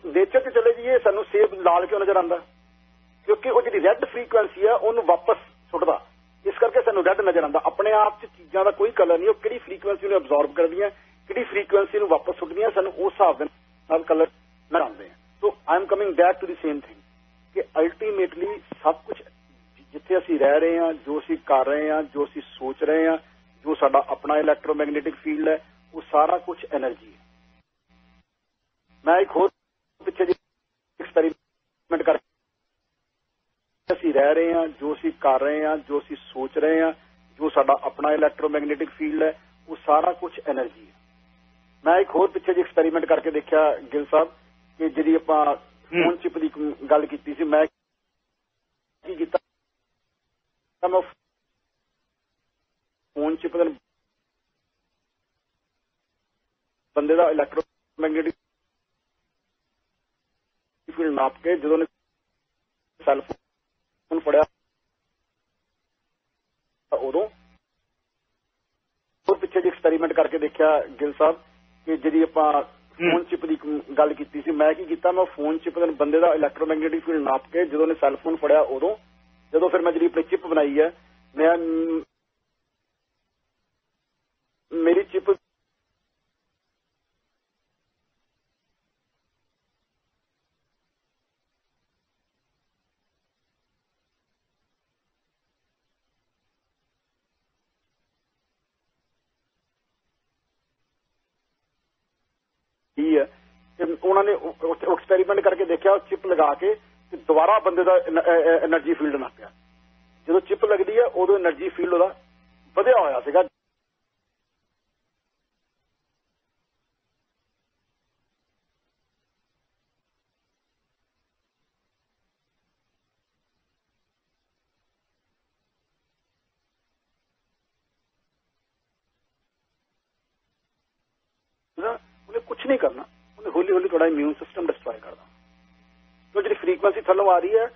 ਨੇਚਰ ਤੇ ਚਲੇ ਜਾਈਏ, ਸਾਨੂੰ ਸੇਬ ਲਾਲ ਕਿਉਂ ਨਜ਼ਰ ਆਉਂਦਾ? ਕਿਉਂਕਿ ਉਹ ਜਿਹੜੀ ਰੈੱਡ ਫ੍ਰੀਕੁਐਂਸੀ ਆ, ਉਹਨੂੰ ਵਾਪਸ ਸੁੱਟਦਾ। ਇਸ ਕਰਕੇ ਸਾਨੂੰ ਰੈੱਡ ਨਜ਼ਰ ਆਉਂਦਾ। ਆਪਣੇ ਆਪ 'ਚ ਚੀਜ਼ਾਂ ਦਾ ਕੋਈ ਕਲਰ ਨਹੀਂ, ਉਹ ਕਿਹੜੀ ਫ੍ਰੀਕੁਐਂਸੀ ਨੂੰ ਅਬਜ਼ੌਰਬ ਕਰਦੀਆਂ, ਕਿਹੜੀ ਫ੍ਰੀਕੁਐਂਸੀ ਨੂੰ ਵਾਪਸ ਸੁੱਟਦੀਆਂ, ਸਾਨੂੰ ਉਸ ਹਿਸਾਬ ਦੇ ਨਾਲ ਕਲਰ ਨਜ਼ਰ ਆਉਂਦੇ ਆ। So I am coming back to the same thing ਕਿ ਅਲਟੀਮੇਟਲੀ ਸਭ ਕੁਝ ਜਿੱਥੇ ਅਸੀਂ ਰਹਿ ਰਹੇ ਹਾਂ, ਜੋ ਅਸੀਂ ਕਰ ਰਹੇ ਹਾਂ, ਜੋ ਅਸੀਂ ਸੋਚ ਰਹੇ ਹਾਂ, ਜੋ ਸਾਡਾ ਆਪਣਾ ਇਲੈਕਟ੍ਰੋਮੈਗਨੈਟਿਕ ਫੀਲਡ ਹੈ, ਉਹ ਸਾਰਾ ਕੁਝ એનર્ਜੀ ਹੈ। ਮੈਂ ਇੱਕ ਹੋਰ ਪਿੱਛੇ ਜੀ ਐਕਸਪੈਰੀਮੈਂਟ ਕਰ ਅਸੀਂ ਰਹਿ ਰਹੇ ਹਾਂ ਜੋ ਅਸੀਂ ਕਰ ਰਹੇ ਹਾਂ ਜੋ ਅਸੀਂ ਸੋਚ ਰਹੇ ਹਾਂ ਜੋ ਸਾਡਾ ਆਪਣਾ ਇਲੈਕਟ੍ਰੋਮੈਗਨੇਟਿਕ ਫੀਲਡ ਹੈ ਉਹ ਸਾਰਾ ਕੁਝ એનર્ਜੀ ਹੈ ਮੈਂ ਇੱਕ ਹੋਰ ਪਿੱਛੇ ਜੀ ਐਕਸਪੈਰੀਮੈਂਟ ਕਰਕੇ ਦੇਖਿਆ ਗਿਲ ਸਾਹਿਬ ਕਿ ਜਿਹੜੀ ਆਪਾਂ ਫੋਨ ਚਿਪ ਦੀ ਗੱਲ ਕੀਤੀ ਸੀ ਮੈਂ ਕੀ ਕੀਤਾ ਮੈਂ ਫੋਨ ਚਿਪ ਦਾ ਬੰਦੇ ਦਾ ਇਲੈਕਟ੍ਰੋਮੈਗਨੇਟਿਕ ਫੀਲਡ ਨਾਪ ਕੇ ਜਦੋਂ ਸੈਲ ਫੜਿਆ ਤਾਂ ਉਦੋਂ ਉਹ ਪਿੱਛੇ ਜੀ ਐਕਸਪੈਰੀਮੈਂਟ ਕਰਕੇ ਦੇਖਿਆ ਗਿਲ ਸਾਹਿਬ ਕਿ ਜਿਹੜੀ ਆਪਾਂ ਫੋਨ ਚਿਪ ਦੀ ਗੱਲ ਕੀਤੀ ਸੀ ਮੈਂ ਕੀ ਕੀਤਾ ਮੈਂ ਫੋਨ ਚਿਪ ਦੇ ਬੰਦੇ ਦਾ ਇਲੈਕਟ੍ਰੋਮੈਗਨੈਟਿਕ ਫੀਲਡ ਨਾਪ ਕੇ ਜਦੋਂ ਨੇ ਸੈੱਲ ਫੋਨ ਫੜਿਆ ਉਦੋਂ ਜਦੋਂ ਫਿਰ ਮੈਂ ਜਿਹੜੀ ਆਪਣੀ ਚਿਪ ਬਣਾਈ ਹੈ ਮ, ਮੇਰੀ ਚਿਪ ਕੀ ਹੈ? ਤੇ ਉਹਨਾਂ ਨੇ ਉੱਥੇ ਐਕਸਪੈਰੀਮੈਂਟ ਕਰਕੇ ਦੇਖਿਆ ਚਿਪ ਲਗਾ ਕੇ ਤੇ ਦੁਬਾਰਾ ਬੰਦੇ ਦਾ એનર્ਜੀ ਫੀਲਡ ਨਾ ਪਿਆ ਜਦੋਂ ਚਿਪ ਲੱਗਦੀ ਹੈ, ਉਦੋਂ એનર્ਜੀ ਫੀਲਡ ਉਹਦਾ ਵਧਿਆ ਹੋਇਆ ਸੀਗਾ। ਆ ਰਹੀ ਹੈ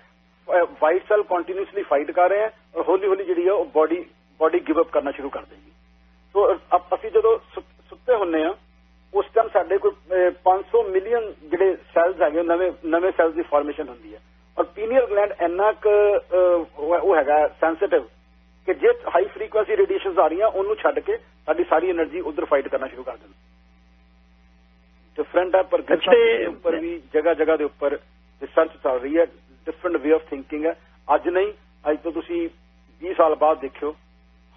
ਵਾਈਟ ਸੈਲ ਕੰਟੀਨਿਊਸਲੀ ਫਾਈਟ ਕਰ ਰਹੇ ਹੈ ਔਰ ਹੌਲੀ ਹੌਲੀ ਜਿਹੜੀ ਹੈ ਉਹ ਬਾਡੀ ਬਾਡੀ ਗਿਵ ਅਪ ਕਰਨਾ ਸ਼ੁਰੂ ਕਰ ਦੇਗੀ। ਸੋ ਅਸੀਂ ਜਦੋਂ ਸੁੱਤੇ ਹੁੰਨੇ ਆ ਉਸ ਟਾਈਮ ਸਾਡੇ ਕੋਈ 500 ਮਿਲੀਅਨ ਜਿਹੜੇ ਸੈਲਸ ਹੈਗੇ ਨਵੇਂ ਨਵੇਂ ਸੈਲਸ ਦੀ ਫਾਰਮੇਸ਼ਨ ਹੁੰਦੀ ਹੈ। ਔਰ ਪੀਨੀਅਲ ਗਲੈਂਡ ਇੰਨਾ ਕ ਉਹ ਹੈਗਾ ਸੈਂਸਿਟਿਵ ਕਿ ਜੇ ਹਾਈ ਫ੍ਰੀਕੁਐਂਸੀ ਰੇਡੀਏਸ਼ਨਸ ਆ ਰਹੀਆਂ ਉਹਨੂੰ ਛੱਡ ਕੇ ਸਾਡੀ ਸਾਰੀ એનર્ਜੀ ਉਧਰ ਫਾਈਟ ਕਰਨਾ ਸ਼ੁਰੂ ਕਰ ਦਿੰਦੀ ਡਿਫਰੈਂਟ ਹੈ ਪਰ ਗੱਛੇ ਉੱਪਰ ਵੀ ਜਗ੍ਹਾ ਜਗ੍ਹਾ ਦੇ ਉੱਪਰ ਰਿਸਰਚ ਚੱਲ ਰਹੀ ਹੈ। ਡਿਫਰੈਂਟ ਵੇ ਆਫ ਥਿੰਕਿੰਗ ਹੈ। ਅੱਜ ਨਹੀਂ ਅੱਜ ਤੋਂ ਤੁਸੀਂ 20 ਸਾਲ ਬਾਅਦ ਦੇਖਿਓ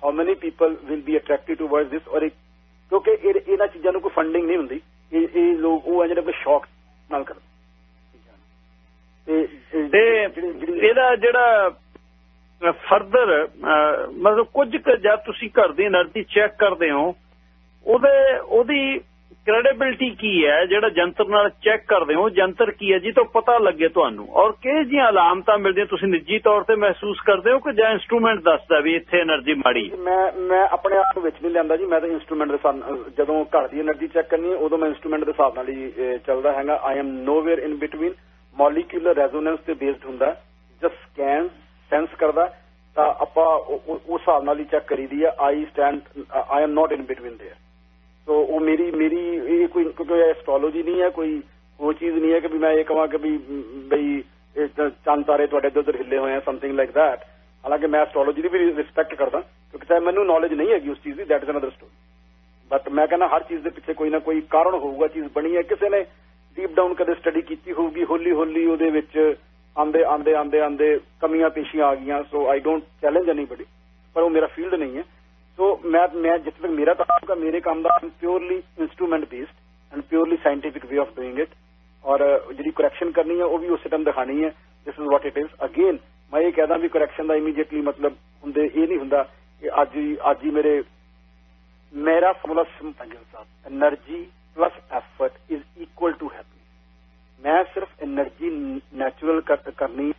how many people will be attracted towards this ਔਰ ਕਿਉਂਕਿ ਇਹ ਇਹਨਾਂ ਚੀਜ਼ਾਂ ਨੂੰ ਕੋਈ ਫੰਡਿੰਗ ਨਹੀਂ ਹੁੰਦੀ। ਇਹ ਇਹ ਲੋਕ ਉਹ ਆ ਜਿਹੜੇ ਕੋਈ ਸ਼ੌਕ ਨਾਲ ਕਰਦੇ। ਤੇ ਇਹਦਾ ਜਿਹੜਾ ਫਰਦਰ ਮਤਲਬ ਕੁਝ ਜਦ ਤੁਸੀਂ ਘਰ ਦੀ એનર્ਜੀ ਚੈੱਕ ਕਰਦੇ ਹੋ ਉਹਦੇ ਉਹਦੀ ਕ੍ਰੈਡੀਬਿਲਟੀ ਕੀ ਹੈ? ਜਿਹੜਾ ਜੰਤਰ ਨਾਲ ਚੈੱਕ ਕਰਦੇ ਹੋ, ਜੰਤਰ ਕੀ ਹੈ ਜੀ ਤੋਂ ਪਤਾ ਲੱਗੇ ਤੁਹਾਨੂੰ। ਔਰ ਕਿਹੇ ਜੀਆਂ ਅਲਾਮਤਾਂ ਮਿਲਦੀਆਂ ਤੁਸੀਂ ਨਿੱਜੀ ਤੌਰ ਤੇ ਮਹਿਸੂਸ ਕਰਦੇ ਹੋ ਕਿ ਜਾਂ ਇਨਸਟਰੂਮੈਂਟ ਦੱਸਦਾ ਵੀ ਇੱਥੇ એનર્ਜੀ ਮਾੜੀ ਮੈਂ ਮੈਂ ਆਪਣੇ ਆਪ ਵਿੱਚ ਨਹੀਂ ਲੈਂਦਾ ਜੀ, ਮੈਂ ਤਾਂ ਇਨਸਟਰੂਮੈਂਟ ਦੇ ਜਦੋਂ ਘਰ ਦੀ એનર્ਜੀ ਚੈੱਕ ਕਰਨੀ ਹੈ, ਉਦੋਂ ਮੈਂ ਇਨਸਟਰੂਮੈਂਟ ਦੇ ਹਿਸਾਬ ਨਾਲ ਹੀ ਚੱਲਦਾ ਹੈਗਾ। I am nowhere in between molecular resonance ਤੇ ਬੇਸਡ ਹੁੰਦਾ ਜਸ ਸਕੈਨ ਸੈਂਸ ਕਰਦਾ ਤਾਂ ਆਪਾਂ ਉਸ ਹਿਸਾਬ ਨਾਲ ਹੀ ਚੈੱਕ ਕਰੀਦੀ ਆ I stand I am not in between there so ਉਹ ਮੇਰੀ ਮੇਰੀ ਇਹ ਕੋਈ ਕੋਈ ਐਸਟ੍ਰੋਲੋਜੀ ਨਹੀਂ ਹੈ, ਕੋਈ ਉਹ ਚੀਜ਼ ਨਹੀਂ ਹੈ ਕਿ ਵੀ ਮੈਂ ਇਹ ਕਹਾਂ ਕਿ ਵੀ, ਬਈ ਚੰਦ ਤਾਰੇ ਤੁਹਾਡੇ ਦੇ ਉਧਰ ਹਿੱਲੇ ਹੋਏ ਆ ਸਮਥਿੰਗ ਲਾਈਕ ਥੈਟ ਹਾਲਾਂਕਿ ਮੈਂ ਐਸਟ੍ਰੋਲੋਜੀ ਦੀ ਵੀ ਰਿਸਪੈਕਟ ਕਰਦਾ, ਕਿਉਂਕਿ ਚਾਹੇ ਮੈਨੂੰ ਨੌਲੇਜ ਨਹੀਂ ਹੈਗੀ ਉਸ ਚੀਜ਼ ਦੀ that is another story but ਮੈਂ ਕਹਿੰਦਾ ਹਰ ਚੀਜ਼ ਦੇ ਪਿੱਛੇ ਕੋਈ ਨਾ ਕੋਈ ਕਾਰਨ ਹੋਊਗਾ, ਚੀਜ਼ ਬਣੀ ਹੈ। ਕਿਸੇ ਨੇ ਡੀਪ ਡਾਊਨ ਕਦੇ ਸਟੱਡੀ ਕੀਤੀ ਹੋਊਗੀ, ਹੌਲੀ ਹੌਲੀ ਉਹਦੇ ਵਿੱਚ ਆਂਦੇ ਆਂਦੇ ਆਂਦੇ ਆਂਦੇ ਕਮੀਆਂ ਪੇਸ਼ੀਆਂ ਆ ਗਈਆਂ so I don't challenge anybody ਪਰ ਉਹ ਮੇਰਾ ਫੀਲਡ ਨਹੀਂ ਹੈ। ਸੋ ਮੈਂ ਮੈਂ ਜਿੱਥੇ ਤੱਕ ਮੇਰਾ ਕੰਮ ਦਾ ਮੇਰੇ ਕੰਮ ਦਾ purely instrument based and purely scientific way of doing it ਔਰ, ਜਿਹੜੀ ਕਰੈਕਸ਼ਨ ਕਰਨੀ ਹੈ, ਉਹ ਵੀ ਉਸੇ ਟਾਈਮ ਦਿਖਾਣੀ ਹੈ। This is what it is again ਮੈਂ ਇਹ ਕਹਦਾ ਵੀ ਕਰੈਕਸ਼ਨ ਦਾ ਇਮੀਡੀਏਟਲੀ ਮਤਲਬ ਹੁੰਦੇ, ਇਹ ਨਹੀਂ ਹੁੰਦਾ ਕਿ ਅੱਜ ਹੀ ਅੱਜ ਹੀ ਮੇਰੇ, ਮੇਰਾ ਫਾਰਮੂਲਾ ਸਿੰਪਲ ਹੈ ਸਾਹਿਬ। Energy plus effort is equal to happy ਮੈਂ ਸਿਰਫ એનર્ਜੀ ਨੈਚੁਰਲ ਕਰਨੀ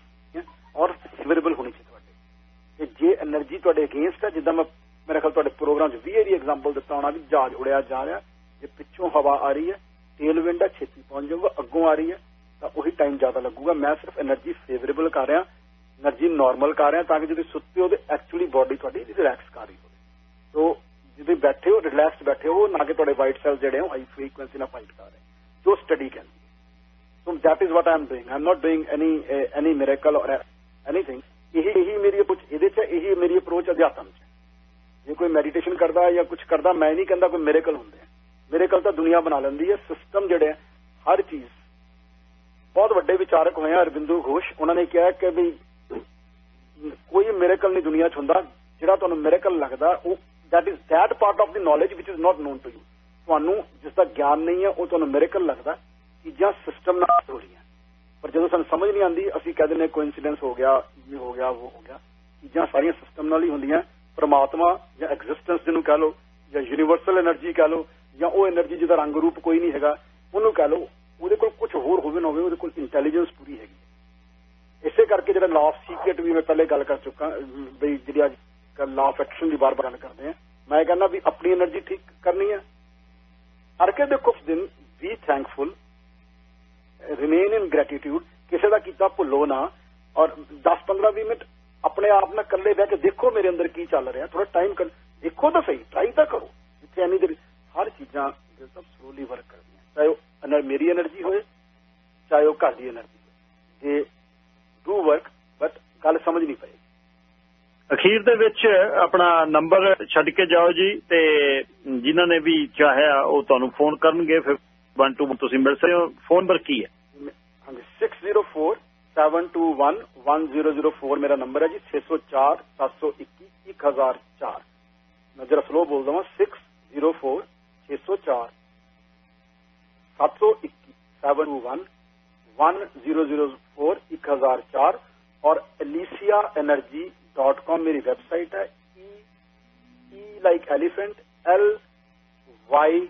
ਔਰ ਫੇਵਰੇਬਲ ਹੋਣੀ ਚਾਹੀਦੀ ਤੁਹਾਡੇ ਜੇ એનર્ਜੀ ਤੁਹਾਡੇ ਅਗੇਂਸਟ ਹੈ, ਜਿੱਦਾਂ ਮੈਂ ਮੇਰੇ ਖਿਆਲ ਤੁਹਾਡੇ ਪ੍ਰੋਗਰਾਮ 'ਚ 20 ਦੀ ਐਗਜ਼ਾਮਪਲ ਦਿੱਤਾ ਹੋਣਾ ਵੀ ਜਹਾਜ਼ ਉੜਿਆ ਜਾ ਰਿਹਾ ਜੇ ਪਿੱਛੋਂ ਹਵਾ ਆ ਰਹੀ ਹੈ ਤੇਲ ਵਿੰਡ ਆ ਛੇਤੀ ਪਹੁੰਚ ਜਾਊਗਾ, ਅੱਗੋਂ ਆ ਰਹੀ ਹੈ, ਤਾਂ ਉਹੀ ਟਾਈਮ ਜ਼ਿਆਦਾ ਲੱਗੂਗਾ। ਮੈਂ ਸਿਰਫ એનર્ਜੀ ਫੇਵਰੇਬਲ ਕਰ ਰਿਹਾ એનર્ਜੀ ਨਾਰਮਲ ਕਰ ਰਿਹਾ, ਤਾਂ ਕਿ ਜਦੋਂ ਸੁੱਤੇ ਹੋ ਤੇ ਐਕਚੁਅਲੀ ਬਾਡੀ ਤੁਹਾਡੀ ਰਿਲੈਕਸ ਕਰ ਰਹੀ ਹੋਵੇ। ਸੋ ਜਦੋਂ ਬੈਠੇ ਹੋ ਰਿਲੈਕਸਡ ਬੈਠੇ ਹੋ ਨਾ ਕਿ ਤੁਹਾਡੇ ਵਾਈਟ ਸੈਲ ਜਿਹੜੇ ਹੋ ਹਾਈ ਫ੍ਰੀਕੁਐਂਸੀ ਨਾਲ ਫਾਈਟ ਕਰ ਰਹੇ ਜੋ ਸਟੱਡੀ ਕਹਿੰਦੀ so that is what I'm doing I'm not doing any any miracle or anything ਇਹੀ ਇਹੀ ਮੇਰੀ ਅਪਰੋਚ ਇਹਦੇ ਚ ਇਹੀ ਮੇਰੀ ਅਪਰੋਚ ਅਧਿਆਤਮ ਚ ਜੇ ਕੋਈ ਮੈਡੀਟੇਸ਼ਨ ਕਰਦਾ ਜਾਂ ਕੁਝ ਕਰਦਾ, ਮੈਂ ਨਹੀਂ ਕਹਿੰਦਾ ਕੋਈ ਮਿਰੇਕਲ ਹੁੰਦੇ ਆ। ਮਿਰੇਕਲ ਤਾਂ ਦੁਨੀਆ ਬਣਾ ਲੈਂਦੀ ਹੈ ਸਿਸਟਮ ਜਿਹੜੇ ਹਰ ਚੀਜ਼। ਬਹੁਤ ਵੱਡੇ ਵਿਚਾਰਕ ਹੋਏ ਆ, ਅਰਵਿੰਦੂ ਘੋਸ਼। ਉਹਨਾਂ ਨੇ ਕਿਹਾ ਕਿ ਵੀ ਕੋਈ ਮਿਰੇਕਲ ਨਹੀਂ ਦੁਨੀਆ 'ਚ ਹੁੰਦਾ, ਜਿਹੜਾ ਤੁਹਾਨੂੰ ਮਿਰੇਕਲ ਲੱਗਦਾ, ਉਹ that is that part of the knowledge which is not known to you ਤੁਹਾਨੂੰ ਜਿਸ ਦਾ ਗਿਆਨ ਨਹੀਂ ਹੈ, ਉਹ ਤੁਹਾਨੂੰ ਮਿਰੇਕਲ ਲੱਗਦਾ। ਚੀਜ਼ਾਂ ਸਿਸਟਮ ਨਾਲ ਹੋ ਰਹੀਆਂ। ਪਰ ਜਦੋਂ ਸਾਨੂੰ ਸਮਝ ਨਹੀਂ ਆਉਂਦੀ, ਅਸੀਂ ਕਹਿੰਦੇ ਨੇ ਕੋਇਨਸੀਡੈਂਸ ਹੋ ਗਿਆ, ਇਹ ਹੋ ਗਿਆ, ਉਹ ਹੋ ਗਿਆ। ਚੀਜ਼ਾਂ ਸਾਰੀਆਂ ਸਿਸਟਮ ਨਾਲ ਹੀ ਹੁੰਦੀਆਂ। ਪਰਮਾਤਮਾ ਜਾਂ ਐਗਜ਼ਿਸਟੈਂਸ ਜਿਹਨੂੰ ਕਹ ਲਓ ਜਾਂ ਯੂਨੀਵਰਸਲ એનર્ਜੀ ਕਹ ਲਓ ਜਾਂ ਉਹ એનર્ਜੀ ਜਿਹਦਾ ਰੰਗ ਰੂਪ ਕੋਈ ਨਹੀਂ ਹੈਗਾ, ਉਹਨੂੰ ਕਹ ਲਓ ਉਹਦੇ ਕੋਲ ਕੁਝ ਹੋਰ ਹੋਵੇ ਨਾ ਹੋਵੇ, ਉਹਦੇ ਕੋਲ ਇੰਟੈਲੀਜੈਂਸ ਪੂਰੀ ਹੈਗੀ ਇਸੇ ਕਰਕੇ ਜਿਹੜਾ ਲਾਫ ਸੀਕ੍ਰੀਟ ਵੀ ਮੈਂ ਪਹਿਲੇ ਗੱਲ ਕਰ ਚੁੱਕਾ ਬਈ ਜਿਹੜੀ ਅੱਜ ਕੱਲ ਲਾਫ ਐਕਸ਼ਨ ਦੀ ਬਾਰ-ਬਾਰ ਗੱਲ ਕਰਦੇ ਆ ਮੈਂ ਕਹਿੰਦਾ ਵੀ ਆਪਣੀ એનર્ਜੀ ਠੀਕ ਕਰਨੀ ਹੈ। ਹਰ ਕੇ ਦੇ ਕੁਝ ਦਿਨ ਵੀ ਥੈਂਕਫੁਲ ਰਿਮੇਨ ਇਨ ਗ੍ਰੈਟੀਟਿਊਡ ਕਿਸੇ ਦਾ ਕੀਤਾ ਭੁੱਲੋ ਨਾ, ਔਰ 10 15 20 ਮਿੰਟ ਆਪਣੇ ਆਪ ਨਾਲ ਇਕੱਲੇ ਬਹਿ ਕੇ ਦੇਖੋ ਮੇਰੇ ਅੰਦਰ ਕੀ ਚੱਲ ਰਿਹਾ ਥੋੜਾ ਟਾਈਮ ਕਰ ਦੇਖੋ ਤਾਂ ਸਹੀ ਟਰਾਈ ਤਾਂ ਕਰੋ। ਜਿੱਥੇ ਐਨੀ ਦੇਰ ਹਰ ਚੀਜ਼ਾਂ ਦੇ ਸਭ ਸਲੋਲੀ ਵਰਕ ਕਰਦੀਆਂ। ਚਾਹੇ ਉਹ ਮੇਰੀ એનર્ਜੀ ਹੋਏ ਚਾਹੇ ਉਹ ਘਰ ਦੀ એનર્ਜੀ ਹੋਏ। ਜੇ ਡੂ ਵਰਕ ਬਟ ਗੱਲ ਸਮਝ ਨਹੀਂ ਪਈ ਅਖੀਰ ਦੇ ਵਿੱਚ ਆਪਣਾ ਨੰਬਰ ਛੱਡ ਕੇ ਜਾਓ ਜੀ ਤੇ ਜਿਨ੍ਹਾਂ ਨੇ ਵੀ ਚਾਹਿਆ ਉਹ ਤੁਹਾਨੂੰ ਫੋਨ ਕਰਨਗੇ ਫਿਰ 12 ਤੁਸੀਂ ਮਿਲ ਸਕਦੇ ਹੋ। ਫੋਨ ਨੰਬਰ ਕੀ ਹੈ? ਹਾਂਜੀ 604 seven two one one zero zero four मेरा नंबर है जी छह सौ चार सात सौ इक्कीस एक हज़ार चार मैं जरा स्लो बोल दवा सिक्स ज़ीरो फोर छे सौ चार सात सौ इक्कीस seven two one one zero zero four एक हज़ार चार और एलिसिया एनर्जी डॉट कॉम मेरी वेबसाइट है E E like elephant L Y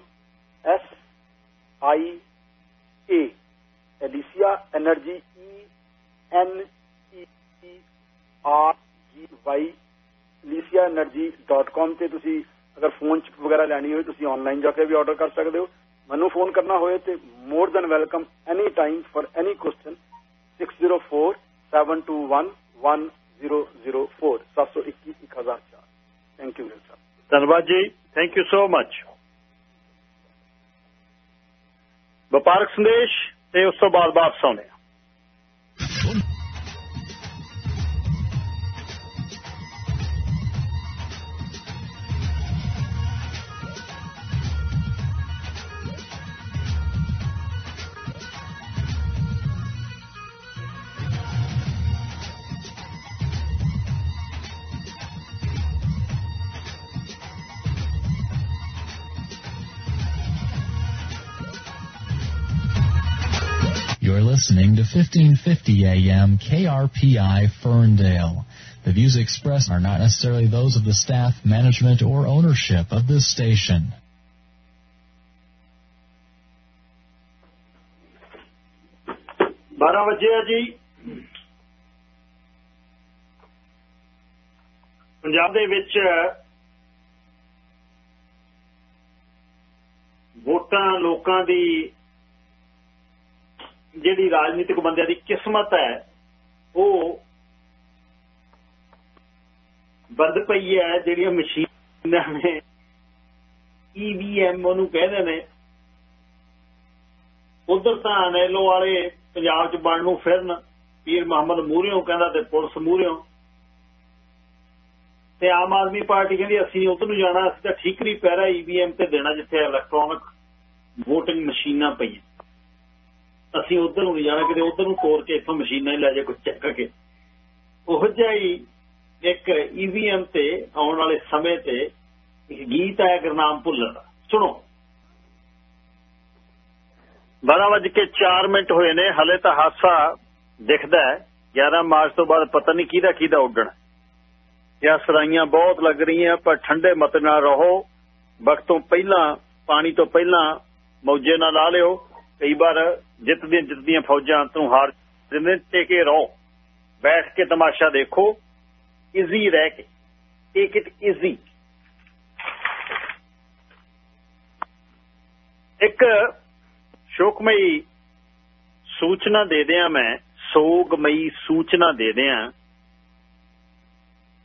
S I A Elysia energy E N E R G Y Y lisaenergy.com ਤੇ ਤੁਸੀਂ ਅਗਰ phone ਚ ਵਗੈਰਾ ਲੈਣੀ ਹੋਵੇ ਤੁਸੀਂ ਆਨਲਾਈਨ ਜਾ ਕੇ ਵੀ ਆਰਡਰ ਕਰ ਸਕਦੇ ਹੋ। ਮੈਨੂੰ ਫੋਨ ਕਰਨਾ ਹੋਵੇ ਤੇ more than welcome any time for any question 604 721 1004 721 1004 thank you sir ਧੰਨਵਾਦ ਜੀ। ਥੈਂਕ ਯੂ ਸੋ ਮਚ ਵਪਾਰਕ ਸੰਦੇਸ਼ ਤੇ ਉਸ ਤੋਂ ਬਾਅਦ ਵਾਪਸ ਆਉਂਦੇ listening to 1550 AM KRPI Ferndale. The views expressed are not necessarily those of the staff, management, or ownership of this station. ਬਾਰਾਂ ਵਜੇ ਆ ਜੀ ਪੰਜਾਬ ਦੇ ਵਿੱਚ ਵੋਟਾਂ ਲੋਕਾਂ ਦੀ ਜਿਹੜੀ ਰਾਜਨੀਤਿਕ ਬੰਦਿਆਂ ਦੀ ਕਿਸਮਤ ਹੈ, ਉਹ ਬੰਦ ਪਈ ਹੈ, ਜਿਹੜੀਆਂ ਮਸ਼ੀਨਾਂ ਨੇ ਈਵੀਐਮ ਉਹਨੂੰ ਕਹਿੰਦੇ ਨੇ। ਉਧਰ ਤਾਂ ਨੈਲੋ ਵਾਲੇ ਪੰਜਾਬ 'ਚ ਬਣ ਨੂੰ ਫਿਰਨ, ਪੀਰ ਮੁਹੰਮਦ ਮੂਹਰਿਓਂ ਕਹਿੰਦਾ ਤੇ ਪੁਲਿਸ ਮੂਹਰਿਓਂ। ਤੇ ਆਮ ਆਦਮੀ ਪਾਰਟੀ ਕਹਿੰਦੀ, ਅਸੀਂ ਉਧਰ ਨੂੰ ਜਾਣਾ, ਅਸੀਂ ਤਾਂ ਠੀਕਰੀ ਪੈਰਾ ਈਵੀਐਮ ਤੇ ਦੇਣਾ ਜਿੱਥੇ ਇਲੈਕਟ੍ਰੋਨਿਕ VOTING ਮਸ਼ੀਨਾਂ ਪਈਆਂ। ਅਸੀਂ ਉਧਰ ਨੂੰ ਨਹੀਂ ਜਾਣਾ, ਕਿਤੇ ਉਧਰ ਨੂੰ ਤੋੜ ਕੇ ਇੱਥੋਂ ਮਸ਼ੀਨਾਂ ਹੀ ਲੈ ਜਾ ਕੁਝ ਚੱਕ ਕੇ। ਉਹ ਜਿਹਾ ਹੀ ਇੱਕ ਈਵੀਐਮ ਤੇ ਆਉਣ ਵਾਲੇ ਸਮੇਂ ਤੇ ਇੱਕ ਗੀਤ ਆਇਆ ਗੁਰਨਾਮ ਭੁੱਲਰ ਦਾ। ਸੁਣੋ। 12 ਵਜੇ ਕੇ 4 ਮਿੰਟ ਹੋਏ ਨੇ, ਹਲੇ ਤਾਂ ਹਾਸਾ ਦਿਖਦਾ ਹੈ। 11 ਮਾਰਚ ਤੋਂ ਬਾਅਦ ਪਤਾ ਨਹੀਂ ਕਿਹਦਾ ਕਿਹਦਾ ਉੱਡਣਾ। ਇਹ ਸਰਾਈਆਂ ਬਹੁਤ ਲੱਗ ਰਹੀਆਂ, ਪਰ ਠੰਡੇ ਮਤ ਨਾਲ ਰਹੋ। ਵਕਤ ਤੋਂ ਪਹਿਲਾਂ, ਪਾਣੀ ਤੋਂ ਪਹਿਲਾਂ ਮੌਜੇ ਨਾਲ ਲਾ ਲਿਓ। ਕਈ ਵਾਰ ਜਿੱਤਦੀਆਂ ਜਿੱਤਦੀਆਂ ਫੌਜਾਂ ਤੋਂ ਹਾਰ ਜਿੰਨੇ ਟੇਕੇ ਰਹੋ, ਬੈਠ ਕੇ ਤਮਾਸ਼ਾ ਦੇਖੋ ਈਜ਼ੀ ਰਹਿ ਕੇ ਟੇਕ ਇਟ ਈਜ਼ੀ ਇੱਕ ਸ਼ੋਕਮਈ ਸੂਚਨਾ ਦੇ ਦਿਆਂ ਮੈਂ, ਸੋਗਮਈ ਸੂਚਨਾ ਦੇ ਦਿਆਂ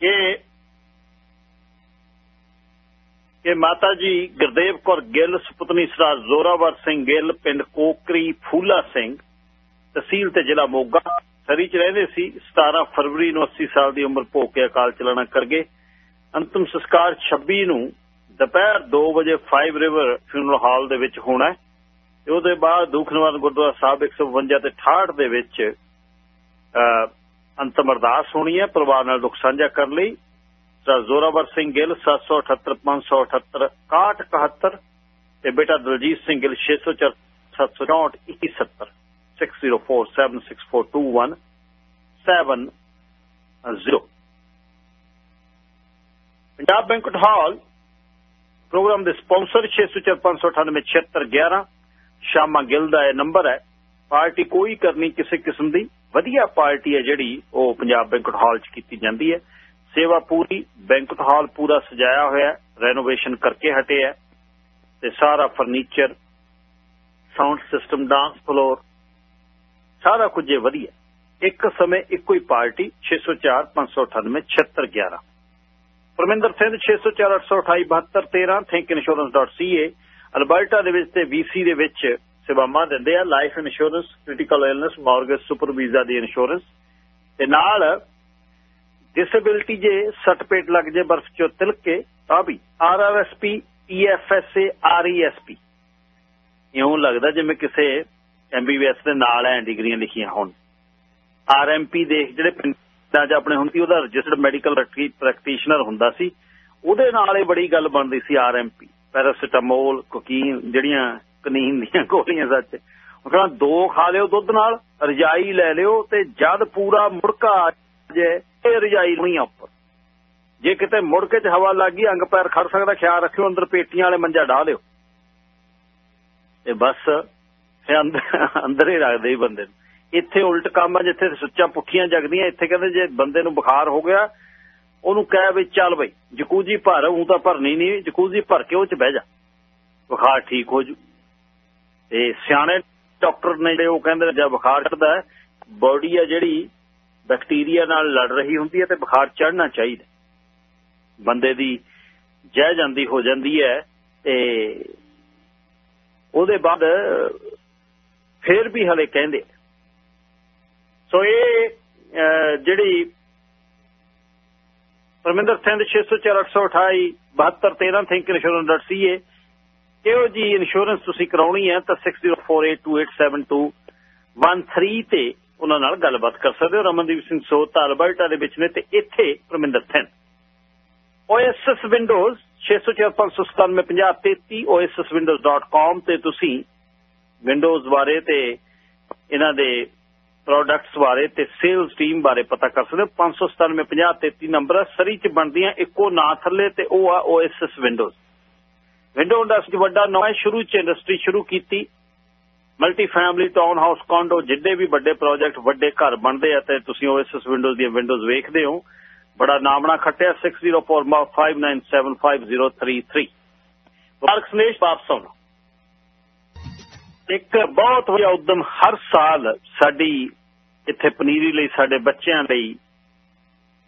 ਕਿ ਕਿ ਮਾਤਾ ਜੀ ਗੁਰਦੇਵ ਕੌਰ ਗਿੱਲ, ਸੁਪਤਨੀ ਸਰਾਜ ਜ਼ੋਰਾਵਰ ਸਿੰਘ ਗਿੱਲ, ਪਿੰਡ ਕੋਕਰੀ ਫੂਲਾ ਸਿੰਘ, ਤਹਿਸੀਲ ਤੇ ਜ਼ਿਲ੍ਹਾ ਮੋਗਾ, ਸਰੀ ਚ ਰਹਿੰਦੇ ਸੀ। 17 ਫਰਵਰੀ ਨੂੰ 80 ਸਾਲ ਦੀ ਉਮਰ ਭੋਗ ਕੇ ਅਕਾਲ ਚਲਾਣਾ ਕਰ ਗਏ। ਅੰਤਮ ਸੰਸਕਾਰ 26 ਨੂੰ ਦੁਪਹਿਰ 2 ਵਜੇ 5 ਰਿਵਰ ਫਿਊਨਰਲ ਹਾਲ ਦੇ ਵਿੱਚ ਹੋਣਾ ਹੈ ਤੇ ਉਹਦੇ ਬਾਅਦ ਦੂਖਨਵਾਰ ਗੁਰਦੁਆਰਾ ਸਾਹਿਬ 152 ਤੇ 68 ਦੇ ਵਿੱਚ ਅੰਤਮ ਅਰਦਾਸ ਹੋਣੀ ਹੈ। ਪਰਿਵਾਰ ਨਾਲ ਦੁੱਖ ਸਾਂਝਾ ਕਰਨ ਲਈ ਸਰ ਜ਼ੋਰਾਵਰ ਸਿੰਘ ਗਿੱਲ 778 578 6171 ਤੇ ਬੇਟਾ Daljit Singh Gill 604 764 2170 6047642170 Punjab banquet hall program ਦੇ ਸਪਾਂਸਰ 6045987611 ਸ਼ਾਮਾ ਗਿੱਲ ਦਾ ਇਹ ਨੰਬਰ ਹੈ ਪਾਰਟੀ ਕੋਈ ਕਰਨੀ ਕਿਸੇ ਕਿਸਮ ਦੀ ਵਧੀਆ ਪਾਰਟੀ ਹੈ ਜਿਹੜੀ ਉਹ ਪੰਜਾਬ ਬੈਂਕਟ ਹਾਲ 'ਚ ਕੀਤੀ ਜਾਂਦੀ ਹੈ ਸੇਵਾ ਪੂਰੀ ਬੈਂਕਟ ਹਾਲ ਪੂਰਾ ਸਜਾਇਆ ਹੋਇਆ ਹੈ ਰੈਨੋਵੇਸ਼ਨ ਕਰਕੇ ਹਟੇ ਹੈ ਤੇ ਸਾਰਾ furniture sound system dance floor ਸਾਰਾ ਕੁਝ ਇਹ ਵਧੀਆ ਇੱਕ ਸਮੇਂ ਇੱਕੋ ਹੀ party 604 598 7611 Parminder Singh 604 828 7213 thinkinsurance.ca Alberta ਦੇ ਵਿੱਚ ਤੇ ਵੀਸੀ ਦੇ ਵਿੱਚ ਸੇਵਾਵਾਂ ਦਿੰਦੇ ਆ life insurance critical illness mortgage super visa ਦੀ ਇੰਸ਼ੋਰੈਂਸ ਤੇ ਨਾਲ ਡਿਸੇਬਿਲਟੀ ਜੇ ਸੱਟ ਪੇਟ ਲੱਗ ਜੇ ਬਰਫ ਚੋਂ ਤਿਲਕ ਕੇ, ਤਾਂ ਵੀ ਆਰਆਰਐਸਪੀ ਐਸ ਪੀ ਇਉਂ ਲੱਗਦਾ ਜਿਵੇਂ ਕਿਸੇ ਐਮਬੀਬੀਐਸ ਦੇ ਨਾਲ ਐ ਡਿਗਰੀਆਂ ਲਿਖੀਆਂ ਹੋਣ। ਆਰਐਮਪੀ ਦੇ ਜਿਹੜੇ ਪਿੰਡਾਂ 'ਚ ਆਪਣੇ ਹੁੰਦੀ, ਉਹਦਾ ਰਜਿਸਟਰਡ ਮੈਡੀਕਲ ਪ੍ਰੈਕਟੀਸ਼ਨਰ ਹੁੰਦਾ ਸੀ, ਉਹਦੇ ਨਾਲ ਇਹ ਬੜੀ ਗੱਲ ਬਣਦੀ ਸੀ R M P paracetamol cocaine ਜਿਹੜੀਆਂ ਕਨੀਨ ਦੀਆਂ ਗੋਲੀਆਂ ਸੱਚ। ਉਹ ਕਹਿੰਦਾ, ਦੋ ਖਾ ਲਿਓ ਦੁੱਧ ਨਾਲ, ਰਜਾਈ ਲੈ ਲਿਓ ਤੇ ਜਦ ਪੂਰਾ ਮੁੜਕਾ ਆ ਜੇ ਇਹ ਰਜਾਈ ਨਹੀਂ ਉੱਪਰ। ਜੇ ਕਿਤੇ ਮੁੜ ਕੇ 'ਚ ਹਵਾ ਲੱਗ ਗਈ, ਅੰਗ ਪੈਰ ਖੜ ਸਕਦਾ, ਖਿਆਲ ਰੱਖਿਓ, ਅੰਦਰ ਪੇਟੀਆਂ ਵਾਲੇ ਮੰਜਾ ਢਾ ਲਿਓ। ਤੇ ਬਸ ਅੰਦਰ ਹੀ ਰੱਖਦੇ ਹੀ ਬੰਦੇ ਨੂੰ। ਇੱਥੇ ਉਲਟ ਕੰਮ ਆ, ਜਿੱਥੇ ਸੁੱਚਾਂ ਪੁੱਠੀਆਂ ਜਗਦੀਆਂ, ਇੱਥੇ ਕਹਿੰਦੇ ਜੇ ਬੰਦੇ ਨੂੰ ਬੁਖਾਰ ਹੋ ਗਿਆ, ਉਹਨੂੰ ਕਹਿ ਵੀ ਚੱਲ ਬਈ, ਜਕੂਜੀ ਭਰ, ਉਹ ਤਾਂ ਭਰਨੀ ਨਹੀਂ, ਜਕੂਜੀ ਭਰ ਕੇ ਉਹ ਚ ਬਹਿ ਜਾ। ਬੁਖਾਰ ਠੀਕ ਹੋ ਜੂ। ਤੇ ਸਿਆਣੇ ਡਾਕਟਰ ਨੇ ਜਿਹੜੇ ਉਹ ਕਹਿੰਦੇ ਜਦ ਬੁਖਾਰ ਚੜਦਾ ਹੈ, ਬਾਡੀ ਆ ਜਿਹੜੀ ਬੈਕਟੀਰੀਆ ਨਾਲ ਲੜ ਰਹੀ ਹੁੰਦੀ ਹੈ ਤੇ ਬੁਖਾਰ ਚੜਨਾ ਚਾਹੀਦਾ ਬੰਦੇ ਦੀ ਜਹਿ ਜਾਂਦੀ ਹੋ ਜਾਂਦੀ ਹੈ ਤੇ ਉਹਦੇ ਬਾਅਦ ਫੇਰ ਵੀ ਹਲੇ ਕਹਿੰਦੇ ਸੋ ਇਹ ਜਿਹੜੀ ਪਰਮਿੰਦਰ ਸਿੰਘ 604828 7213 ਥਿੰਕ insurance.ca ਇਹੋ ਜੀ ਇੰਸ਼ੋਰੈਂਸ ਤੁਸੀਂ ਕਰਾਉਣੀ ਹੈ ਤਾਂ 6048287213 ਤੇ ਉਹਨਾਂ ਨਾਲ ਗੱਲਬਾਤ ਕਰ ਸਕਦੇ ਹੋ। ਰਮਨਦੀਪ ਸਿੰਘ ਸੋਤ ਅਲਬਰਟਾ ਦੇ ਵਿੱਚ ਨੇ ਤੇ ਇੱਥੇ Parminder Singh OSS Windows 6045975033 osswindows.com ਤੇ ਤੁਸੀਂ ਵਿੰਡੋਜ਼ ਬਾਰੇ ਤੇ ਇਹਨਾਂ ਦੇ ਪ੍ਰੋਡਕਟਸ ਬਾਰੇ ਤੇ ਸੇਲਸ ਟੀਮ ਬਾਰੇ ਪਤਾ ਕਰ ਸਕਦੇ ਹੋ। 5975033 ਨੰਬਰ ਹੈ ਸਰੀ ਚ ਬਣਦੀਆਂ ਇੱਕੋ ਨਾਂ ਥੱਲੇ ਤੇ ਉਹ ਆ OSS Windows ਵਿੰਡੋ ਇੰਡਸਟਰੀ ਵੱਡਾ ਨਵਾਂ ਸ਼ੁਰੂ ਚ ਇੰਡਸਟਰੀ ਸ਼ੁਰੂ ਕੀਤੀ। Multi family town house condo ਜਿੱਡੇ ਵੀ ਵੱਡੇ ਪ੍ਰੋਜੈਕਟ ਵੱਡੇ ਘਰ ਬਣਦੇ ਆ ਤੇ ਤੁਸੀਂ OSS Windows ਦੀਆਂ ਵਿੰਡੋਜ਼ ਵੇਖਦੇ ਹੋ, ਬੜਾ ਨਾਮਣਾ ਖੱਟਿਆ 6045975033 ਮਾਰਕ ਸਨੇਸ਼ ਵਾਪਸ ਆਉਣਾ ਇੱਕ ਬਹੁਤ ਵਧੀਆ ਉਦਮ ਹਰ ਸਾਲ ਸਾਡੀ ਇੱਥੇ ਪਨੀਰੀ ਲਈ, ਸਾਡੇ ਬੱਚਿਆਂ ਲਈ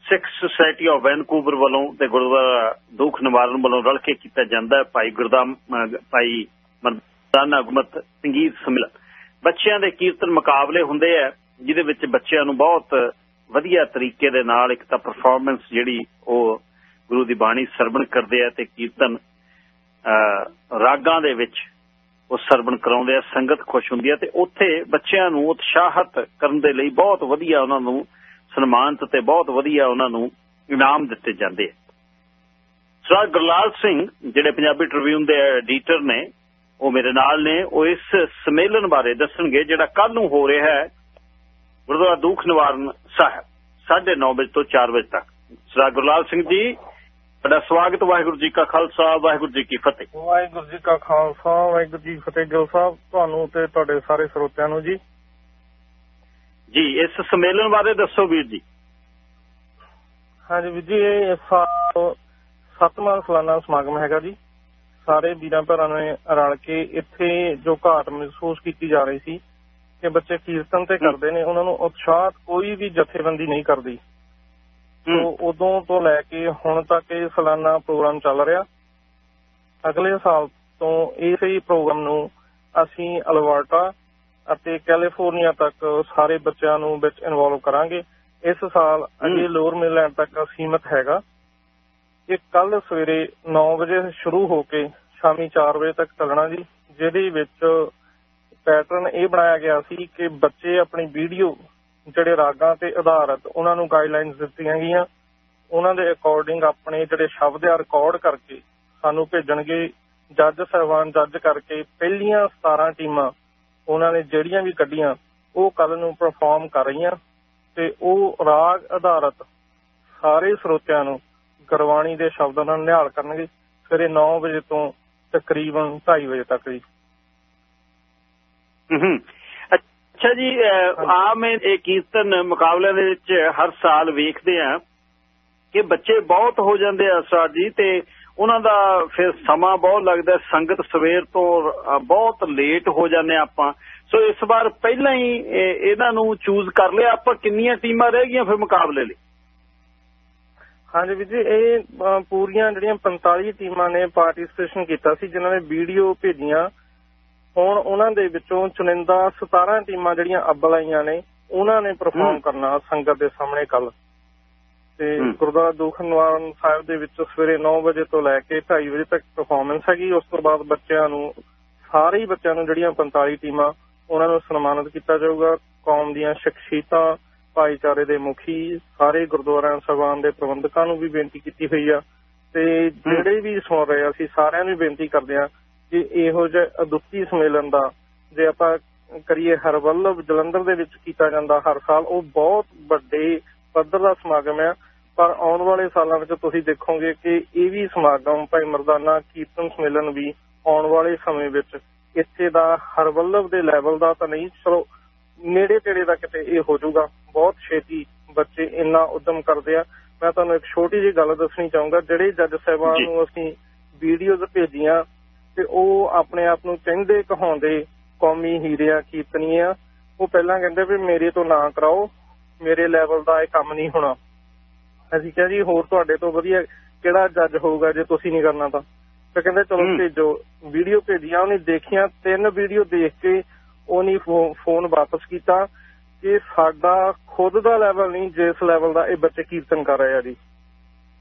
ਸਿੱਖ ਸੁਸਾਇਟੀ ਆਫ ਵੈਨਕੂਵਰ ਵੱਲੋਂ ਤੇ ਗੁਰਦੁਆਰਾ ਦੁੱਖ ਨਿਵਾਰਨ ਵੱਲੋਂ ਰਲ ਕੇ ਕੀਤਾ ਜਾਂਦਾ ਹੈ। ਭਾਈ ਗੁਰਦਾਮ ਭਾਈ ਮਰਦਾਨਾ ਗੁਮਤ, ਸੰਗੀਤ ਸੰਮੇਲਨ। ਬੱਚਿਆਂ ਦੇ ਕੀਰਤਨ ਮੁਕਾਬਲੇ ਹੁੰਦੇ ਆ, ਜਿਹਦੇ ਵਿੱਚ ਬੱਚਿਆਂ ਨੂੰ ਬਹੁਤ ਵਧੀਆ ਤਰੀਕੇ ਦੇ ਨਾਲ ਇੱਕ ਤਾਂ ਪਰਫਾਰਮੈਂਸ ਜਿਹੜੀ ਉਹ ਗੁਰੂ ਦੀ ਬਾਣੀ ਸਰਵਣ ਕਰਦੇ ਆ ਤੇ ਕੀਰਤਨ ਰਾਗਾਂ ਦੇ ਵਿੱਚ ਉਹ ਸਰਵਣ ਕਰਾਉਂਦੇ ਆ, ਸੰਗਤ ਖੁਸ਼ ਹੁੰਦੀ ਆ ਤੇ ਉੱਥੇ ਬੱਚਿਆਂ ਨੂੰ ਉਤਸ਼ਾਹਤ ਕਰਨ ਦੇ ਲਈ ਬਹੁਤ ਵਧੀਆ ਉਹਨਾਂ ਨੂੰ ਸਨਮਾਨਿਤ ਤੇ ਬਹੁਤ ਵਧੀਆ ਉਹਨਾਂ ਨੂੰ ਇਨਾਮ ਦਿੱਤੇ ਜਾਂਦੇ ਆ। ਸਰ ਗੁਰਲਾਲ ਸਿੰਘ, ਜਿਹੜੇ ਪੰਜਾਬੀ ਟ੍ਰਿਬਿਊਨ ਦੇ ਐਡੀਟਰ ਨੇ ਉਹ ਮੇਰੇ ਨਾਲ ਨੇ ਉਹ ਇਸ ਸੰਮੇਲਨ ਬਾਰੇ ਦੱਸਣਗੇ ਜਿਹੜਾ ਕੱਲ ਨੂੰ ਹੋ ਰਿਹਾ ਹੈ ਗੁਰਦੁਆਰਾ ਦੁੱਖ ਨਿਵਾਰਨ ਸਾਹਿਬ 9:30 ਵਜੇ ਤੋਂ 4 ਵਜੇ ਤੱਕ। ਸਰ ਗੁਰਲਾਲ ਸਿੰਘ ਜੀ ਤੁਹਾਡਾ ਸਵਾਗਤ ਵਾਹਿਗੁਰੂ ਜੀ ਕਾ ਖਾਲਸਾ ਵਾਹਿਗੁਰੂ ਜੀ ਕੀ ਫਤਿਹ। ਵਾਹਿਗੁਰੂ ਜੀ ਕਾ ਖਾਲਸਾ ਵਾਹਿਗੁਰੂ ਜੀ ਫਤਿਹ ਗਿਲ ਸਾਹਿਬ ਤੁਹਾਨੂੰ ਤੇ ਤੁਹਾਡੇ ਸਾਰੇ ਸਰੋਤਿਆਂ ਨੂੰ ਜੀ। ਜੀ ਇਸ ਸੰਮੇਲਨ ਬਾਰੇ ਦੱਸੋ ਵੀਰ ਜੀ। ਹਾਂਜੀ ਵੀਰ ਜੀ ਇਹ ਸਾਲ ਸੱਤਵਾਂ ਸਾਲਾਨਾ ਸਮਾਗਮ ਹੈਗਾ ਜੀ। ਸਾਰੇ ਵੀਰਾਂ ਭੈਣਾਂ ਨੇ ਰਲ ਕੇ ਇੱਥੇ ਜੋ ਘਾਟ ਮਹਿਸੂਸ ਕੀਤੀ ਜਾ ਰਹੀ ਸੀ ਕਿ ਬੱਚੇ ਕੀਰਤਨ ਤੇ ਕਰਦੇ ਨੇ ਉਹਨਾਂ ਨੂੰ ਉਤਸ਼ਾਹਤ ਕੋਈ ਵੀ ਜਥੇਬੰਦੀ ਨਹੀਂ ਕਰਦੀ। ਤੋਂ ਉਦੋਂ ਤੋਂ ਲੈ ਕੇ ਹੁਣ ਤੱਕ ਇਹ ਸਾਲਾਨਾ ਪ੍ਰੋਗਰਾਮ ਚੱਲ ਰਿਹਾ। ਅਗਲੇ ਸਾਲ ਤੋਂ ਇਸੇ ਹੀ ਪ੍ਰੋਗਰਾਮ ਨੂੰ ਅਸੀਂ ਅਲਬਰਟਾ ਅਤੇ ਕੈਲੀਫੋਰਨੀਆ ਤੱਕ ਸਾਰੇ ਬੱਚਿਆਂ ਨੂੰ ਵਿੱਚ ਇਨਵੋਲਵ ਕਰਾਂਗੇ। ਇਸ ਸਾਲ ਅਜੇ। ਲੋਅਰ ਮਿਲੈਂਡ ਤੱਕ ਸੀਮਤ ਹੈਗਾ। ਇਹ ਕੱਲ ਸਵੇਰੇ 9 ਵਜੇ ਸ਼ੁਰੂ ਹੋ ਕੇ ਸ਼ਾਮੀ 4 ਵਜੇ ਤੱਕ ਚੱਲਣਾ ਜੀ, ਜਿਹਦੇ ਵਿੱਚ ਪੈਟਰਨ ਇਹ ਬਣਾਇਆ ਗਿਆ ਸੀ ਕਿ ਬੱਚੇ ਆਪਣੀ ਵੀਡੀਓ ਜਿਹੜੇ ਰਾਗਾਂ ਤੇ ਆਧਾਰਿਤ ਉਹਨਾਂ ਨੂੰ ਗਾਈਡਲਾਈਨਸ ਦਿੱਤੀਆਂ ਗਈਆਂ। ਉਹਨਾਂ ਦੇ ਅਕੋਰਡਿੰਗ ਆਪਣੇ ਜਿਹੜੇ ਸ਼ਬਦ ਆ ਰਿਕਾਰਡ ਕਰਕੇ ਸਾਨੂੰ ਭੇਜਣਗੇ। ਜੱਜ ਸਾਹਿਬਾਨ ਜੱਜ ਕਰਕੇ ਪਹਿਲੀਆਂ 17 ਟੀਮਾਂ ਉਹਨਾਂ ਨੇ ਜਿਹੜੀਆਂ ਵੀ ਕੱਢੀਆਂ, ਉਹ ਕੱਲ ਨੂੰ ਪਰਫਾਰਮ ਕਰ ਰਹੀਆਂ ਤੇ ਉਹ ਰਾਗ ਆਧਾਰਿਤ ਸਾਰੇ ਸਰੋਤਿਆਂ ਨੂੰ ਗੁਰਬਾਣੀ ਦੇ ਸ਼ਬਦਾਂ ਨਾਲ ਨਿਹਾਲ ਕਰਨਗੇ ਸਵੇਰੇ 9 ਵਜੇ ਤੋਂ ਤਕਰੀਬਨ 2:30 ਵਜੇ ਤੱਕ ਜੀ ਹੂੰ। ਅੱਛਾ ਜੀ ਅਹ, ਆਮ ਇਹ ਕੀਰਤਨ ਮੁਕਾਬਲਿਆਂ ਦੇ ਵਿੱਚ ਹਰ ਸਾਲ ਵੇਖਦੇ ਆ ਕਿ ਬੱਚੇ ਬਹੁਤ ਹੋ ਜਾਂਦੇ ਆ ਸਰ ਜੀ ਤੇ ਉਹਨਾਂ ਦਾ ਫਿਰ ਸਮਾਂ ਬਹੁਤ ਲੱਗਦਾ। ਸੰਗਤ ਸਵੇਰ ਤੋਂ ਬਹੁਤ ਲੇਟ ਹੋ ਜਾਂਦੇ ਆ ਆਪਾਂ ਸੋ ਇਸ ਵਾਰ ਪਹਿਲਾਂ ਹੀ ਇਹ- ਇਹਨਾਂ ਨੂੰ ਚੂਜ਼ ਕਰ ਲਿਆ ਆਪਾਂ ਕਿੰਨੀਆਂ ਟੀਮਾਂ ਰਹਿ ਗਈਆਂ ਫਿਰ ਮੁਕਾਬਲੇ ਲਈ ਹਾਂਜੀ ਵੀਰ ਜੀ ਇਹ ਪੂਰੀਆਂ ਜਿਹੜੀਆਂ 45 ਟੀਮਾਂ ਨੇ ਪਾਰਟਿਸਿਪੇਸ਼ਨ ਕੀਤਾ ਸੀ ਜਿਨ੍ਹਾਂ ਨੇ ਵੀਡੀਓ ਭੇਜੀਆਂ ਹੁਣ ਉਹਨਾਂ ਦੇ ਵਿੱਚੋਂ ਚੁਣਿੰਦਾ 17 ਟੀਮਾਂ ਜਿਹੜੀਆਂ ਅੱਵਲ ਆਈਆਂ ਨੇ ਉਹਨਾਂ ਨੇ ਪਰਫਾਰਮ। ਕਰਨਾ ਸੰਗਤ ਦੇ ਸਾਹਮਣੇ ਕੱਲ ਤੇ। ਗੁਰਦੁਆਰਾ ਦੁੱਖ ਨਿਵਾਰਨ ਸਾਹਿਬ ਦੇ ਵਿੱਚ ਸਵੇਰੇ 9 ਵਜੇ ਤੋਂ ਲੈ ਕੇ 2:30 ਵਜੇ ਤੱਕ ਪਰਫਾਰਮੈਂਸ ਹੈਗੀ ਉਸ ਤੋਂ ਬਾਅਦ ਬੱਚਿਆਂ ਨੂੰ ਸਾਰੇ ਬੱਚਿਆਂ ਨੂੰ ਜਿਹੜੀਆਂ 45 ਟੀਮਾਂ ਉਹਨਾਂ ਨੂੰ ਸਨਮਾਨਿਤ ਕੀਤਾ ਜਾਊਗਾ ਕੌਮ ਦੀਆਂ ਸ਼ਖਸੀਅਤਾਂ ਭਾਈਚਾਰੇ ਦੇ ਮੁਖੀ ਸਾਰੇ ਗੁਰਦੁਆਰਾ ਸਾਹਿਬਾਨ ਦੇ ਪ੍ਰਬੰਧਕਾਂ ਨੂੰ ਵੀ ਬੇਨਤੀ ਕੀਤੀ ਹੋਈ ਆ ਤੇ ਜਿਹੜੇ ਵੀ ਸੁਣ ਰਹੇ ਆ, ਅਸੀਂ ਸਾਰਿਆਂ ਨੂੰ ਬੇਨਤੀ ਕਰਦੇ ਆ ਕਿ ਇਹੋ ਜਿਹਾ ਅਦੁੱਤੀ ਸੰਮੇਲਨ ਦਾ ਜੇ ਆਪਾਂ ਕਰੀਏ ਹਰਵੱਲਭ ਜਲੰਧਰ ਦੇ ਵਿੱਚ ਕੀਤਾ ਜਾਂਦਾ ਹਰ ਸਾਲ, ਉਹ ਬਹੁਤ ਵੱਡੇ ਪੱਧਰ ਦਾ ਸਮਾਗਮ ਹੈ ਪਰ ਆਉਣ ਵਾਲੇ ਸਾਲਾਂ ਵਿੱਚ ਤੁਸੀਂ ਦੇਖੋਗੇ ਕਿ ਇਹ ਵੀ ਸਮਾਗਮ ਭਾਈ ਮਰਦਾਨਾ ਕੀਰਤਨ ਸੰਮੇਲਨ ਵੀ ਆਉਣ ਵਾਲੇ ਸਮੇਂ ਵਿੱਚ ਇੱਥੇ ਦਾ ਹਰਵੱਲਭ ਦੇ ਲੈਵਲ ਦਾ ਤਾਂ ਨਹੀਂ, ਚਲੋ ਨੇੜੇ ਤੇੜੇ ਦਾ ਕਿਤੇ ਇਹ ਹੋ ਜਾਊਗਾ। ਬਹੁਤ ਛੇਤੀ ਬੱਚੇ ਇੰਨਾ ਉਦਮ ਕਰਦੇ ਆ। ਮੈਂ ਤੁਹਾਨੂੰ ਇੱਕ ਛੋਟੀ ਜਿਹੀ ਗੱਲ ਦੱਸਣੀ ਚਾਹੂੰਗਾ। ਜਿਹੜੇ ਜੱਜ ਸਾਹਿਬਾਨ। ਨੂੰ ਅਸੀਂ ਵੀਡੀਓਜ਼ ਭੇਜੀਆਂ ਤੇ ਉਹ ਆਪਣੇ ਆਪ ਨੂੰ ਕਹਿੰਦੇ ਕਹਾਉਂਦੇ ਕੌਮੀ ਹੀਰਿਆਂ ਕੀਰਤਨੀਆਂ ਉਹ ਪਹਿਲਾਂ ਕਹਿੰਦੇ ਵੀ ਮੇਰੇ ਤੋਂ ਨਾ ਕਰਾਓ ਮੇਰੇ ਲੈਵਲ ਦਾ ਇਹ ਕੰਮ ਨਹੀਂ ਹੋਣਾ। ਅਸੀਂ ਕਿਹਾ ਜੀ ਹੋਰ ਤੁਹਾਡੇ ਤੋਂ ਵਧੀਆ ਕਿਹੜਾ ਜੱਜ ਹੋਊਗਾ ਜੇ ਤੁਸੀਂ ਨਹੀਂ ਕਰਨਾ ਤਾਂ? ਤੇ ਕਹਿੰਦੇ ਚਲੋ। ਭੇਜੋ। ਵੀਡੀਓ ਭੇਜੀਆਂ ਉਹਨੇ ਦੇਖੀਆਂ ਤਿੰਨ ਵੀਡੀਓ ਦੇਖ ਕੇ ਉਹਨੇ ਫੋਨ ਵਾਪਸ ਕੀਤਾ ਕਿ ਸਾਡਾ ਖੁਦ ਦਾ ਲੈਵਲ ਨਹੀਂ ਜਿਸ ਲੈਵਲ ਦਾ ਇਹ ਬੱਚੇ ਕੀਰਤਨ ਕਰ ਰਹੇ ਆ ਜੀ।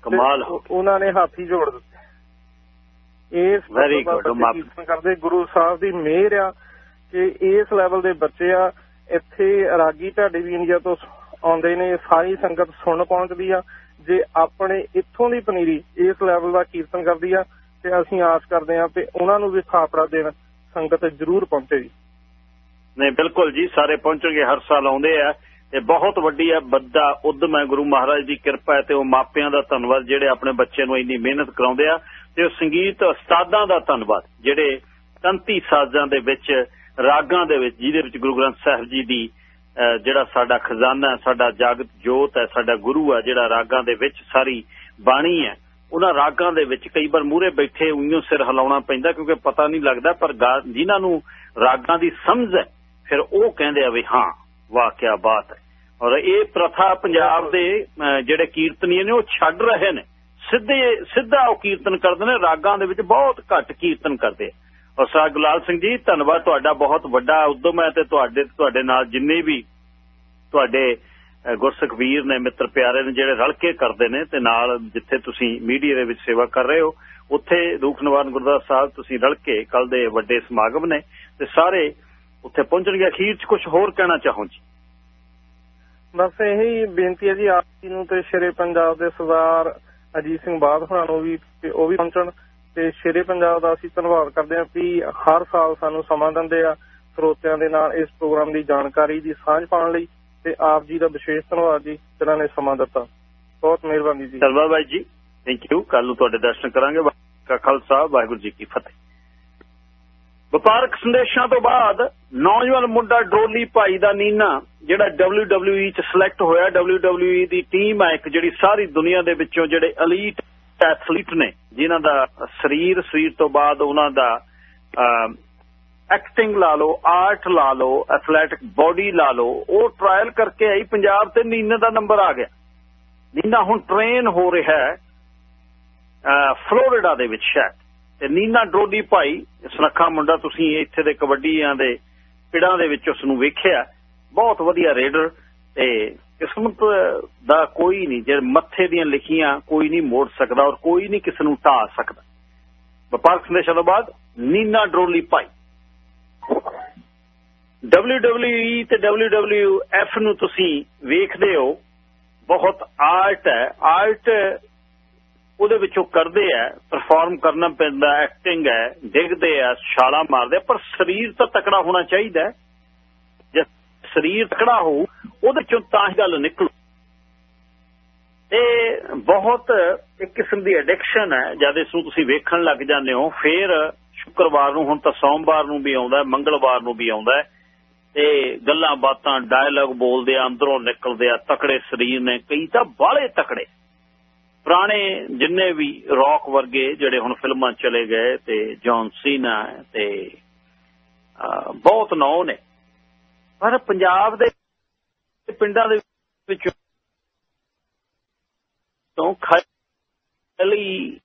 ਕਮਾਲ। ਉਹਨਾਂ ਨੇ ਹੱਥ ਹੀ ਜੋੜ ਦਿੱਤੇ। ਇਸ ਕੀਰਤਨ ਕਰਦੇ। ਗੁਰੂ ਸਾਹਿਬ ਦੀ ਮਿਹਰ ਆ ਕਿ ਇਸ ਲੈਵਲ ਦੇ ਬੱਚੇ ਆ। ਇੱਥੇ ਰਾਗੀ ਢਾਡੀ ਵੀ ਇੰਡੀਆ ਤੋਂ ਆਉਂਦੇ ਨੇ। ਸਾਰੀ ਸੰਗਤ ਸੁਣ ਪਹੁੰਚਦੀ ਆ। ਜੇ ਆਪਣੇ ਇੱਥੋਂ ਦੀ ਪਨੀਰੀ ਇਸ ਲੈਵਲ ਦਾ ਕੀਰਤਨ ਕਰਦੀ ਆ ਤੇ ਅਸੀਂ ਆਸ ਕਰਦੇ ਆ ਕਿ ਉਹਨਾਂ ਨੂੰ ਵੀ ਥਾਪੜਾ ਦੇਣ ਸੰਗਤ ਜ਼ਰੂਰ ਪਹੁੰਚੇ ਜੀ। ਨਹੀਂ, ਬਿਲਕੁਲ ਜੀ, ਸਾਰੇ ਪਹੁੰਚਣਗੇ ਹਰ ਸਾਲ ਆਉਂਦੇ ਆ। ਇਹ ਬਹੁਤ ਵੱਡੀ ਹੈ ਵੱਡਾ, ਉਦਮ ਹੈ ਗੁਰੂ ਮਹਾਰਾਜ ਦੀ ਕਿਰਪਾ ਹੈ ਤੇ ਉਹ ਮਾਪਿਆਂ ਦਾ ਧੰਨਵਾਦ, ਜਿਹੜੇ ਆਪਣੇ ਬੱਚੇ ਨੂੰ ਇੰਨੀ ਮਿਹਨਤ ਕਰਾਉਂਦੇ ਆ। ਤੇ ਉਹ ਸੰਗੀਤ ਉਸਤਾਦਾਂ ਦਾ ਧੰਨਵਾਦ, ਜਿਹੜੇ ਤੰਤੀ ਸਾਜ਼ਾਂ ਦੇ ਵਿੱਚ, ਰਾਗਾਂ ਦੇ ਵਿੱਚ, ਜਿਹਦੇ ਵਿੱਚ ਗੁਰੂ ਗ੍ਰੰਥ ਸਾਹਿਬ ਜੀ ਦੀ ਜਿਹੜਾ ਸਾਡਾ ਖਜ਼ਾਨਾ ਹੈ, ਸਾਡਾ ਜਾਗਤ ਜੋਤ ਹੈ, ਸਾਡਾ ਗੁਰੂ ਹੈ, ਜਿਹੜਾ ਰਾਗਾਂ ਦੇ ਵਿੱਚ ਸਾਰੀ ਬਾਣੀ ਹੈ, ਉਹਨਾਂ ਰਾਗਾਂ ਦੇ ਵਿੱਚ ਕਈ ਵਾਰ ਮੂਹਰੇ ਬੈਠੇ ਉਈਓ ਸਿਰ ਹਿਲਾਉਣਾ ਪੈਂਦਾ, ਕਿਉਂਕਿ ਪਤਾ ਨਹੀਂ ਲੱਗਦਾ, ਪਰ ਗਾ- ਜਿਨ੍ਹਾਂ ਨੂੰ ਰਾਗਾਂ ਦੀ ਸਮਝ ਹੈ ਫਿਰ ਉਹ ਕਹਿੰਦੇ ਆ ਵੀ ਹਾਂ ਵਾਹ ਕੀ ਬਾਤ ਹੈ। ਔਰ ਇਹ ਪ੍ਰਥਾ ਪੰਜਾਬ ਦੇ ਜਿਹੜੇ ਕੀਰਤਨੀਏ ਨੇ ਉਹ ਛੱਡ ਰਹੇ ਨੇ। ਸਿੱਧੇ ਸਿੱਧਾ ਉਹ ਕੀਰਤਨ ਕਰਦੇ ਨੇ ਰਾਗਾਂ ਦੇ ਵਿੱਚ ਬਹੁਤ ਘੱਟ ਕੀਰਤਨ ਕਰਦੇ ਔਰ ਸਾਹ ਗੁਲਾਲ ਸਿੰਘ ਜੀ ਧੰਨਵਾਦ ਤੁਹਾਡਾ ਬਹੁਤ ਵੱਡਾ ਉਦਮ ਹੈ ਤੇ ਤੁਹਾਡੇ ਤੁਹਾਡੇ ਨਾਲ ਜਿੰਨੇ ਵੀ ਤੁਹਾਡੇ ਅਹ, ਵੀਰ ਨੇ ਮਿੱਤਰ ਪਿਆਰੇ ਨੇ ਜਿਹੜੇ ਰਲ ਕੇ ਕਰਦੇ ਨੇ ਤੇ ਨਾਲ ਜਿੱਥੇ ਤੁਸੀਂ ਮੀਡੀਆ ਦੇ ਵਿੱਚ ਸੇਵਾ ਕਰ ਰਹੇ ਹੋ ਉੱਥੇ ਰੂਖ ਨਿਵਾਰਨ ਗੁਰਦੁਆਰਾ ਸਾਹਿਬ ਤੁਸੀਂ ਰਲ ਕੇ ਕੱਲ ਦੇ ਵੱਡੇ ਸਮਾਗਮ ਨੇ ਤੇ ਸਾਰੇ ਉੱਥੇ ਪਹੁੰਚਣਗੇ ਅਖੀਰ 'ਚ ਕੁਝ ਹੋਰ ਕਹਿਣਾ ਚਾਹੋ ਜੀ ਬਸ ਇਹੀ ਬੇਨਤੀ ਹੈ ਜੀ ਆਪ ਜੀ ਨੂੰ ਤੇ ਸ਼ੇਰੇ ਪੰਜਾਬ ਦੇ ਸਰਦਾਰ ਅਜੀਤ ਸਿੰਘ ਬਾਦ ਹੋਣਾ ਨੂੰ ਵੀ ਕਿ ਉਹ ਵੀ ਪਹੁੰਚਣ। ਤੇ ਸ਼ੇਰੇ ਪੰਜਾਬ ਦਾ ਅਸੀਂ ਧੰਨਵਾਦ ਕਰਦੇ ਹਾਂ ਵੀ ਹਰ ਸਾਲ ਸਾਨੂੰ ਸਮਾਂ ਦਿੰਦੇ ਆ ਸਰੋਤਿਆਂ ਦੇ ਨਾਲ ਇਸ ਪ੍ਰੋਗਰਾਮ ਦੀ ਜਾਣਕਾਰੀ ਦੀ ਸਾਂਝ ਪਾਉਣ ਲਈ ਤੇ ਆਪ ਜੀ ਦਾ ਵਿਸ਼ੇਸ਼ ਧੰਨਵਾਦ ਜੀ ਜਿਨ੍ਹਾਂ ਨੇ ਸਮਾਂ ਦਿੱਤਾ। ਬਹੁਤ ਮਿਹਰਬਾਨੀ ਜੀ। ਧੰਨਵਾਦ ਬਾਈ ਜੀ। ਥੈਂਕ ਯੂ ਕੱਲ ਨੂੰ ਤੁਹਾਡੇ ਦਰਸ਼ਨ ਕਰਾਂਗੇ। ਕਾ ਵਾਹਿਗੁਰੂ ਜੀ ਕੀ ਫਤਿਹ। ਵਪਾਰਕ ਸੰਦੇਸ਼ਾਂ ਤੋਂ ਬਾਅਦ ਨੌਜਵਾਨ ਮੁੰਡਾ ਡਰੋਲੀ ਭਾਈ ਦਾ ਨੀਨਾ, ਜਿਹੜਾ WWE ਚ ਸਿਲੈਕਟ ਹੋਇਆ WWE ਦੀ ਟੀਮ ਹੈ ਇੱਕ, ਜਿਹੜੀ ਸਾਰੀ ਦੁਨੀਆ ਦੇ ਵਿੱਚੋਂ ਜਿਹੜੇ ਐਲੀਟ ਐਥਲੀਟ ਨੇ, ਜਿਨ੍ਹਾਂ ਦਾ ਸਰੀਰ ਸਰੀਰ ਤੋਂ ਬਾਅਦ ਉਹਨਾਂ ਦਾ ਐਕਟਿੰਗ ਲਾ ਲਓ ਆਰਟ ਲਾ ਲਓ ਐਥਲੈਟਿਕ ਬਾਡੀ ਲਾ ਲਓ, ਉਹ ਟ੍ਰਾਇਲ ਕਰਕੇ ਆਈ, ਪੰਜਾਬ ਤੇ ਨੀਨਾ ਦਾ ਨੰਬਰ ਆ ਗਿਆ। ਨੀਨਾ ਹੁਣ ਟ੍ਰੇਨ ਹੋ ਰਿਹਾ ਹੈ ਫਲੋਰੀਡਾ ਦੇ ਵਿੱਚ ਸ਼ਾਇਦ। ਤੇ ਨੀਨਾ ਡਰੋਡੀ ਭਾਈ, ਸੁਨੱਖਾ ਮੁੰਡਾ ਤੁਸੀਂ ਇੱਥੇ ਦੇ ਕਬੱਡੀਆਂ ਦੇ ਪਿੜਾਂ ਦੇ ਵਿੱਚ ਉਸ ਨੂੰ ਵੇਖਿਆ। ਬਹੁਤ ਵਧੀਆ ਰੇਡਰ ਤੇ ਕਿਸਮਤ ਦਾ ਕੋਈ ਨਹੀਂ, ਜੇ ਮੱਥੇ ਦੀਆਂ ਲਿਖੀਆਂ ਕੋਈ ਨਹੀਂ ਮੋੜ ਸਕਦਾ ਔਰ ਕੋਈ ਨਹੀਂ ਕਿਸ ਨੂੰ ਢਾ ਸਕਦਾ। ਵਪਾਰਕ ਸੰਦੇਸ਼ਾਂ ਤੋਂ ਬਾਅਦ ਨੀਨਾ ਡਰੋਲੀ ਭਾਈ। WWE ਤੇ WWF ਨੂੰ ਤੁਸੀਂ ਵੇਖਦੇ ਹੋ। ਬਹੁਤ ਆਰਟ ਹੈ। ਆਰਟ ਉਹਦੇ ਵਿੱਚੋਂ ਕਰਦੇ ਆ ਪਰਫਾਰਮ ਕਰਨਾ ਪੈਂਦਾ ਐਕਟਿੰਗ ਹੈ ਡਿੱਗਦੇ ਆ ਛਾਲਾਂ ਮਾਰਦੇ ਆ, ਪਰ ਸਰੀਰ ਤਾਂ ਤਕੜਾ ਹੋਣਾ ਚਾਹੀਦਾ ਜੇ ਸਰੀਰ ਤਕੜਾ ਹੋ ਉਹਦੇ ਚੋਂ ਤਾਂ ਹੀ ਗੱਲ ਨਿਕਲੂ। ਤੇ ਬਹੁਤ ਇੱਕ ਕਿਸਮ ਦੀ ਐਡਿਕਸ਼ਨ ਹੈ ਜਦ ਇਸ ਨੂੰ ਤੁਸੀਂ ਵੇਖਣ ਲੱਗ ਜਾਂਦੇ ਹੋ ਫੇਰ ਸ਼ੁੱਕਰਵਾਰ ਨੂੰ ਹੁਣ ਤਾਂ ਸੋਮਵਾਰ ਨੂੰ ਵੀ ਆਉਂਦਾ ਮੰਗਲਵਾਰ ਨੂੰ ਵੀ ਆਉਂਦਾ ਹੈ। ਤੇ ਗੱਲਾਂ ਬਾਤਾਂ ਡਾਇਲੌਗ ਬੋਲਦੇ ਆ ਅੰਦਰੋਂ ਨਿਕਲਦੇ ਆ ਤਕੜੇ ਸਰੀਰ ਨੇ ਕਈ ਤਾਂ ਬਾਹਲੇ ਤਕੜੇ। ਪੁਰਾਣੇ ਜਿੰਨੇ ਵੀ ਰੌਕ ਵਰਗੇ ਜਿਹੜੇ ਹੁਣ ਫਿਲਮਾਂ ਚਲੇ ਗਏ ਤੇ ਜੌਨ ਸੀਨਾ ਤੇ ਬਹੁਤ ਨੌ ਨੇ। ਪਰ ਪੰਜਾਬ ਦੇ ਪਿੰਡਾਂ ਦੇ ਵਿੱਚ ਤੋਂ ਖਾਲੀ